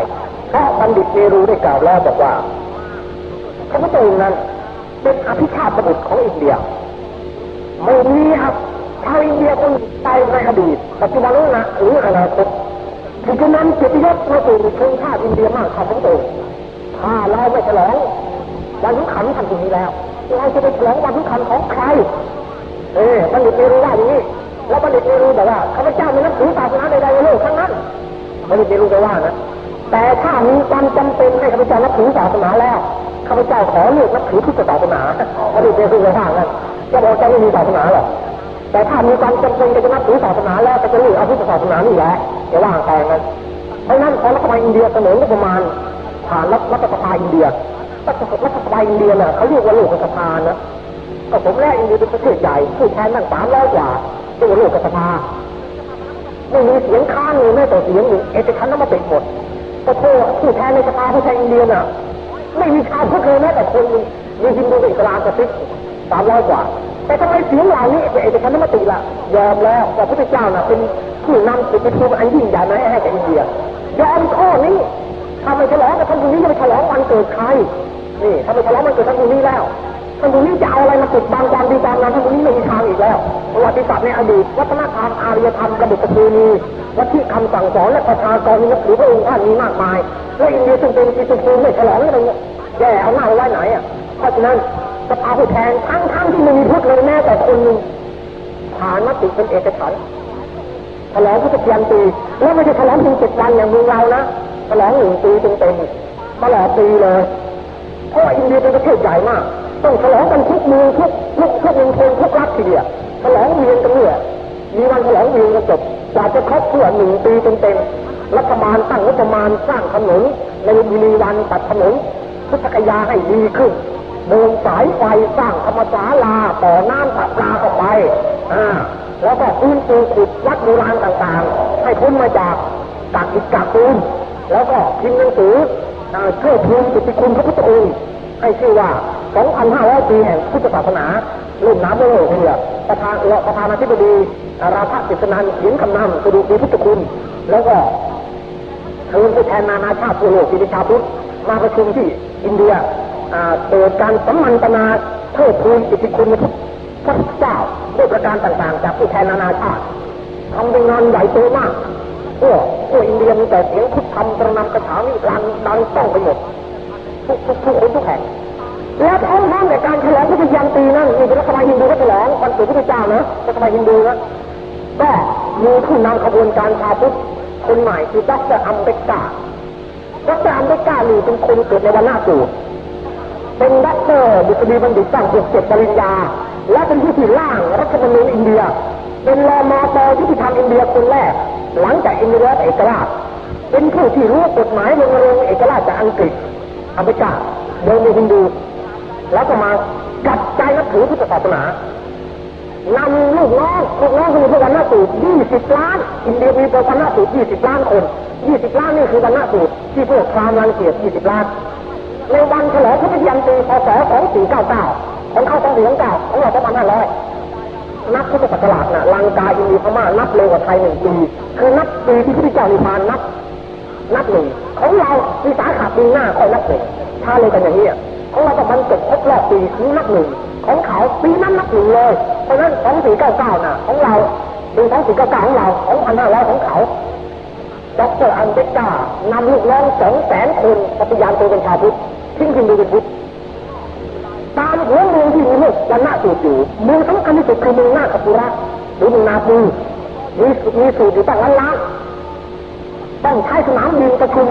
A: เพราะบัณฑิตเนรูได้กล่าวแล้วบอกว่าพระพุทธองค์นั้นเป็นอภิชาติบุตรของอินเดียไม่มีครับ ชาวอินเดียคนไทยในอดีตปัจจุบันนะหรืออนาคตถึงจะนำเกียรติยศมาสู่ชนชาติอินเดียมากครับพระองค์ถ้าเราไม่ฉลองวันทุกขันทำตรงนี้แล้วเราจะไปฉลองวันทุกขันของใคร เออบัณฑิตเนรูว่าอย่างนี้แล้วบัณฑิตเนรูบอกว่าข้าพเจ้าไม่นับถือศาสนาใดๆในโลกทั้งนั้นบัณฑิตเนรูจะว่านะแต่ถ้ามีความจำเป็นให้ข้าพเจ้านับถือศาสนาแล้วข้าพเจ้าขอเลือกนับถือพุทธศาสนาบัณฑิตเนรูจะว่างั้นจะบอกจะไม่มีศาสนาหรอก แต่ถ้ามีความจำเป็นจะนับถือศาสนาแล้วก็จะเลือกเอาพุทธศาสนานี่แหละจะว่างแต่งั้นเพราะนั้นพอรัฐบาลอินเดียเสนองบประมาณผ่านรัฐสภาอินเดียรัฐรัฐสภาอินเดียน่ะเขาเรียกว่าโลกสภานะก็ผมแรกอินเดียเป็นประเทศใหญ่ผู้แทนตั้งสามร้อยกว่าเรียกว่าโลกสภาไม่มีเสียงค้านเลยแม้แต่เสียงหนึ่งเอกชันต์นมาติดหมดก็โทษผู้แทนในสภาผู้แทนอินเดียน่ะไม่มีชาวพุทธเลยแม้แต่คนมีฮินดูอิสลามกะซิกข์สามร้อยกว่า แต่ทำไมเสียงเหล่านี้เป็นเอกฉันท์มติล่ะยอมแล้วว่าพระพุทธเจ้าน่ะเป็นผู้นำสุดเป็นผู้อันยิ่งใหญ่มาให้กับอินเดียยอมข้อนี้ทำไมฉลองกับท่านคนนี้จะไปฉลองวันเกิดใครนี่ทำไมฉลองวันเกิดท่านคนนี้แล้วท่านคนนี้จะเอาอะไรมาปิดบังความดีความงามท่านคนนี้ไม่มีทางอีกแล้วประวัติศาสตร์ในอดีตวัฒนธรรมอารยธรรมระบบประเพณีวัตถุคำสั่งสอนและประชากรมีนับถือพระองค์ท่านมีมากมายและอินเดียซึ่งเป็นที่สุดไม่ฉลองอะไรเงี้ยแย่เอาหน้าไว้ไหนอะเพราะฉะนั้น สภาผู้แทนทั้งทั้งที่ไม่มีพุทธเลยแม้แต่คนหนึ่งผ่านมติเป็นเอกฉันท์ฉลงพุทธเทียนปีแล้วไม่ใช่ฉลงเพียงเจ็ดวันอย่างเมืองเรานะฉลงหนึ่งปีเต็มๆตลอดปีเลยเพราะอินเดียเป็นประเทศใหญ่มากต้องฉลองกันทุกเมืองทุกทุกทุกเมืองทุกรัฐทีเดียวฉลองเวียนกันเนี่ยมีวันฉลองเวียนกันจบกว่าจะครบเพื่อหนึ่งปีเต็มๆรัฐบาลตั้งงบประมาณสร้างถนนในมีวันตัดถนนพุทธกยาให้ดีขึ้น ดินสายไฟสร้างธรรมศาลาต่อน้ำตัดปลาเข้าไปอ่าแล้วก็พื้นปูขุดวัดโบราณต่างๆ ให้พ้นมาจากกักอิกักปูนแล้วก็พิมพ์หนังสือเชื่อทูลสุติคุณพระพุทธองค์ให้ชื่อว่า 2,500 ปีแห่งพุทธศาสนาลุ่มน้ำโลกเนี่ยประธานประธานาธิบดี ราชกิจนันเขียนคำนำสรุปีพุทธคุณ แล้วก็เชิญผู้แทนนานาชาติทั่วโลกที่เป็นชาวพุทธมาประชุมที่อินเดีย เกิดการสัมมันตนาเทิดทูนอิทธิคุณพระเจ้าด้วยประการต่างๆ จากผู้แทนนานาชาติทำเป็นงานใหญ่โตมากพวกพวกอินเดียมีแต่เสียงพุทธธรรมประนามกระถามีดังดังต้องไปหมดทุกทุกทุกคนทุกแห่งและพร้อมๆในการฉลองพุทธยันตีนั้นมีรัฐบาลฮินดูก็ฉลองวันเกิดพระเจ้านะรัฐบาลฮินดูนะก็มีผู้นำขบวนการชาวพุทธคนใหม่คือดัชเชอร์อัมเบกกาดัชเชอร์อัมเบกกานี่เป็นคนเกิดในวันหน้าสูตร เป็นด็อกเตอร์ดุษฎีบัณฑิตตั้งหกเจ็ดปริญญา และเป็นผู้ที่ร่างรัฐธรรมนูญอินเดีย เป็นรอมอตที่ที่ทำอินเดียคนแรก หลังจากอินเดียเอกราช เป็นผู้ที่รู้กฎหมายรณรงค์เอกราชจากอังกฤษอเมริกาเดินในฮินดู แล้วก็มากัดใจนับถือพุทธศาสนานำลูกน้องลูกน้องคือพระวันนาสูตร20 ล้าน อินเดียมีพระวันนาสูตร20 ล้านคน 20 ล้านนี่คือวันนาสูตรที่พวกพรามรังเกียจ20 ล้าน ในวันเฉลองพระพิยันตีพศ2499ของเข้า2499ของเราประมาณ500นับพุทธศักราชน่ะลังกาอินเดียพม่านับเร็วกว่าไทยหนึ่งปี คือนับปีที่พระพุทธเจ้านิพพานนับ นับหนึ่งของเราวิสาขาปีหน้าคอยนับหนึ่งถ้าเลยกันอย่างนี้ของเราต้องมันจบครบรอบปีถึงนับหนึ่งของเขาปีนั้นนับหนึ่งเลย เพราะฉะนั้นสองสี่เก้าเก้าน่ะของเราปีสองสี่เก้าเก้าของเราของพันห้าร้อยของเขาดรอันเบก้านำลูกน้องสองแสนคนปฏิญาณตัวเป็นชาวพุทธ ทิ้งกินดูเป็นพุทธตามหัวเมืองที่มีเลือกวันหน้าสูตรอยู่เมืองสำคัญที่สุดคือเมืองหน้าคปุระหรือเมืองนาปูมีมีสูตรอยู่ตั้งล้านล้านต้องใช้สนามบินประชุม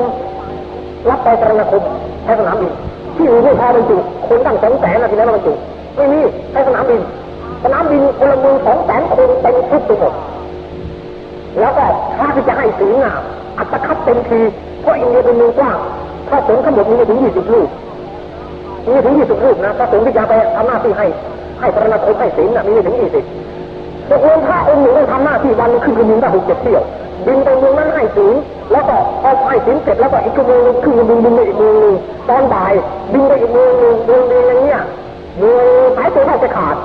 A: รับไปตระนาคมใช้สนามบินที่อื่นไม่พอบรรจุคนตั้งสองแสนนะที่นั้นบรรจุไม่มีใช้สนามบิน สนามบินพลเมืองสองแสนคนเต็มทุกไปหมดแล้วก็ถ้าที่จะให้สีงามอัตคัดเต็มทีเพราะอินเดียเป็นเมืองกว้าง ถ้าสงฆ์ทั้งหมดมีไม่ถึงยี่สิบลูกมีไม่ถึงยี่สิบลูกนะถ้าสงฆ์ที่จะไปทำหน้าที่ให้ ให้พระนาคมให้ศีลน่ะมีไม่ถึงยี่สิบตกลงพระองค์หนึ่งต้องทำหน้าที่วันนึงขึ้นบินได้หกเจ็ดเที่ยวบินไปเมืองนั้นให้ศีลแล้วก็พอให้ศีลเสร็จแล้วก็อีกชั่วโมงนึงขึ้นบินบินไปอีกเมืองนึงตอนบ่ายบินไปอีกเมืองนึงเมืองนึงอย่างเงี้ยเมืองสายตัวแทบจะขาด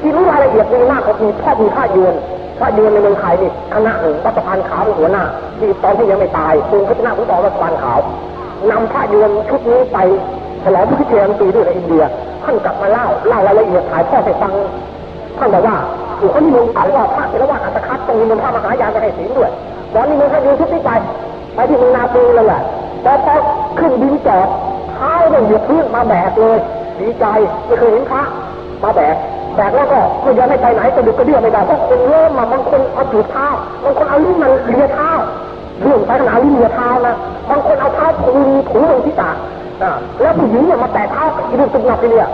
A: ที่รู้รายละเอียดดีมากก็มีพ่อมีพระยวนพระยวนในเมืองไทยนี่คณะหนึ่งรัฐพานขาวหัวหน้าที่ตอนที่ยังไม่ตายคุณพัฒนาผู้ต่อรัฐพานขาว นำพระยวนชุดนี้ไปฉลองพุทธเทียนปีด้วยในอินเดียท่านกลับมาเล่าเล่ารายละเอียดถ่ายทอดให้ฟังท่านบอกว่าอยู่เขานิมนต์ถาว่าพระเทระว่าอัตคัดต้องนิมนต์พระมหายานไปให้ศีลด้วยตอนนี้มันพระยวนชุดนี้ไปไปที่เมืองนาปูเลยแหละแต่พอขึ้นบินจอดเท้าเนี่ยเหยียบพื้นมาแบกเลยดีใจไม่เคยเห็นพระมาแบกแบกแล้วก็ไม่ยอมให้ไปไหนกระดุกกระเดี่ยวไม่ได้เพราะคนเริ่มมาบางคนเอาถือเท้าบางคนเอาลิ้นมันเลียเท้าเรื่องใช้ขนาดลิ้นเลียเท้านะ บางคนเอาเท้าถูถูลงที่ตาแล้วผู้หญิงเนี่ยมาแตะเท้าอีดูตุกหนักทีเดีย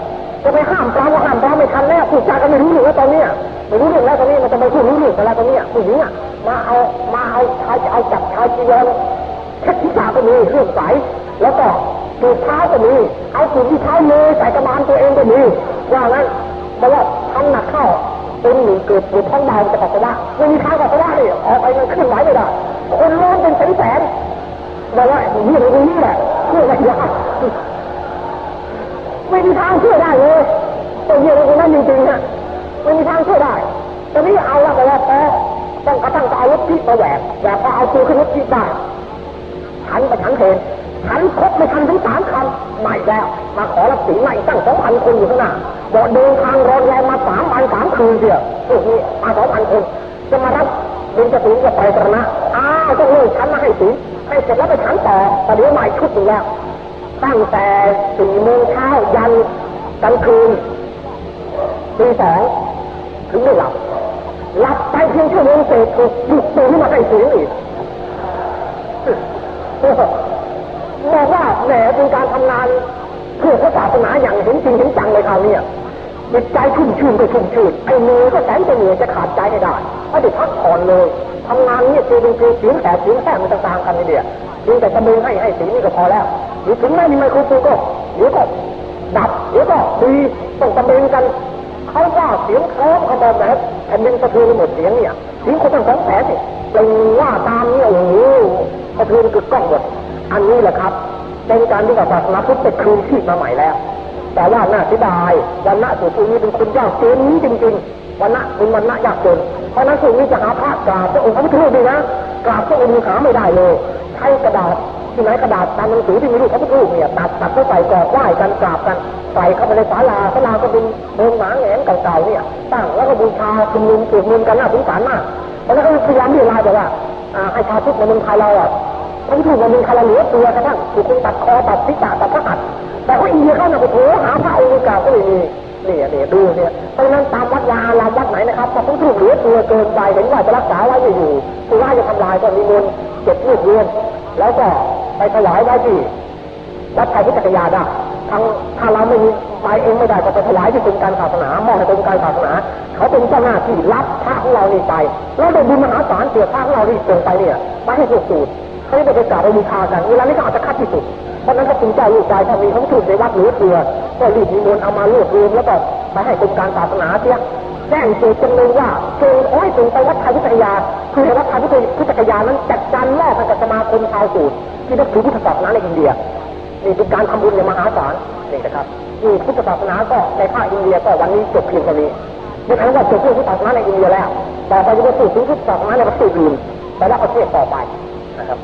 A: จะไปห้ามปรามก็ห้ามปรามไม่ทันแล้วผู้ชายก็ไม่รู้เรื่องแล้วตอนนี้ไม่รู้เรื่องแล้วตอนนี้มันจะไปพูดรู้เรื่องแต่แล้วตอนนี้ผู้หญิงอะมาเอามาเอาชายจะเอาจับชายจีวรเช็ดที่ตาก็มีเรื่องใสแล้วก็ตูดเท้าก็มีเอาตูดที่เท้าเลยใส่กระบาลตัวเองก็มีว่างั้นบอกว่าทำหนักเข้าเป็นหนึ่งเกิดปวดท้องเบาจะปัสสาวะไม่มีทางปัสสาวะเลยออกไปมันขึ้นไหวไม่ได้คนร้อนเป็นแสนแสน บอกว่าเรื่องนี้แหละชื่อไม่ได้ไม่มีทางชื่อได้เลยตัวเยี่ยมคนนั้นจริงๆนะไม่มีทางชื่อได้ตอนนี้เอาละแต่ว่าพอต้องกระทั่งเอารถที่มาแหวกแหวกพอเอาตัวขึ้นรถที่ได้ฉันไปฉันเพลฉันครบไม่ทันถึงสามคำไม่แล้ว มาขอรับสินมาอีกตั้งสองพันคนอยู่ข้างหน้าบอกเดินทางรอนแรงมาสามวันสามคืนเดียวพวกนี้มาสองพันคน จะมารับเดินจะถึงจะไปกระนะอ้าวต้องเลยฉันมาให้สิน ให้เสร็จแล้วไปฉันต่อต่เดี๋ยวมาอีกชุดหนึ่งแล้วตั้งแต่สี่โมงเช้ายันกลางคืนตีสองถึงไม่หลับหลับไปเพียงชั่วโมงเศษถูกปลุกตื่นขึ้นมาให้เสียงอีกบอกว่าแหมเป็นการทำงานเพื่อพระศาสนาอย่างเห็นจริงเห็นจังเลยคราวนี้จิตใจชุ่มชื่นก็ชุ่มชื่นไอ้มือก็แสนจะเหนื่อยจะขาดใจไม่ได้ไม่ได้พักผ่อนเลย ทำงานเนี่ยคือเป็นคือเสียงแต่เสียงแท้มันต่างๆกันนี่เดียวเพียงแต่ตะมือให้ให้สีนี่ก็พอแล้วหรือถึงแม้มีไมโครโฟก็เดี๋ยวก็ดับเดี๋ยวก็ดีต้องตะเบงกันเขาว่าเสียงเคลิ้มเขาบอกแบบแผ่นดินสะเทือนหมดเสียงเนี่ยเสียงคนตั้งสองแสนเนี่ยเป็นว่าตามเนี่ยโอ้โหสะเทือนกึกก้องหมดอันนี้แหละครับเป็นการที่ศาสนาพุทธจะคืนชีพมาใหม่แล้ว แต่ว่าน่าเสียดายวันณะสุทุนี้เป็นคนยากจนนี้จริงๆวันณะเป็นวันณะยากจน เพราะนั้นสุนี้จะหาพระกราบพระองค์พระพุทธรูปดีนะกราบพระองค์หาไม่ได้เลยใช้กระดาษที่ไหนกระดาษตามหนังสือที่มีรูปพระพุทธรูปเนี่ยตัดตัดเข้าใส่กรอบไหว้กันกราบกันใส่เข้าไปในศาลาศาลาก็เป็นเมืองหมาแหงเก่าๆเนี่ยตั้งแล้วก็บูชาชุมนุมสวดมนต์กันน่าสงสารมากเพราะนั้นก็พยายามเรียรายบอกว่าให้ชาวพุทธในเมืองไทยเราอะพระพุทธรูปมันเป็นคาราเหลือตัวกระทั่งถูกคนตัดคอตัดศีรษะตัดพระหัตถ์แต่ว่าอินเดียเขาเนี่ยโอ้โหหาพระองค์กราบก็ไม่มี เนี่ยเนี่ยดูเนี่ยเพราะนั้นตามวัดวาอารามวัดไหนนะครับพระพุทธรูปเหลือตัวเกินไปเห็นว่าจะรักษาไว้ไม่อยู่คือว่าจะทำลายก็มีมนต์เจ็ดรูปเรือนแล้วก็ไปถวายไว้ที่วัดไทยพิจักรยาได้ทางถ้าเราไม่มีไปเองไม่ได้ก็ไปถวายที่กรมการศาสนามอบให้กรมการศาสนา เขาเป็นเจ้าหน้าที่รับพระของเรานี่ไป แล้วได้บุญมหาศาลเสียพระของเราที่ส่งไปเนี่ยไปให้ถูกสูตรเขาจะไปกราบไปบูชากันเวลานี้ก็อาจจะคัดที่สุด เพราะนั้นก็เป็นเจ้าลูกชายถ้ามีเขาถูกในวัดหรือเรือก็รีบมีมนเอามารวบรวมแล้วก็ไปให้กรมการศาสนาเสียแจ้งเจตจำนงว่าเชิญโอ้ยถึงไปวัดไทยพุทธคยา คือในวัดไทยพุทธพุทธคยานั้นจัดการมอบให้กับสมาคมชาวสูตรที่นับถือพุทธศาสนาในอินเดียนี่เป็นการทำบุญอย่างมหาศาลนี่นะครับนี่พุทธศาสนาก็ในภาคอินเดียก็วันนี้จบเพียงเท่านี้ไม่ใช่ว่าจบเรื่องพุทธศาสนาในอินเดียแล้วต่อไปจะไปสู่พุทธศาสนาในประเทศอื่นแต่ละประเทศต่อไปนะครับ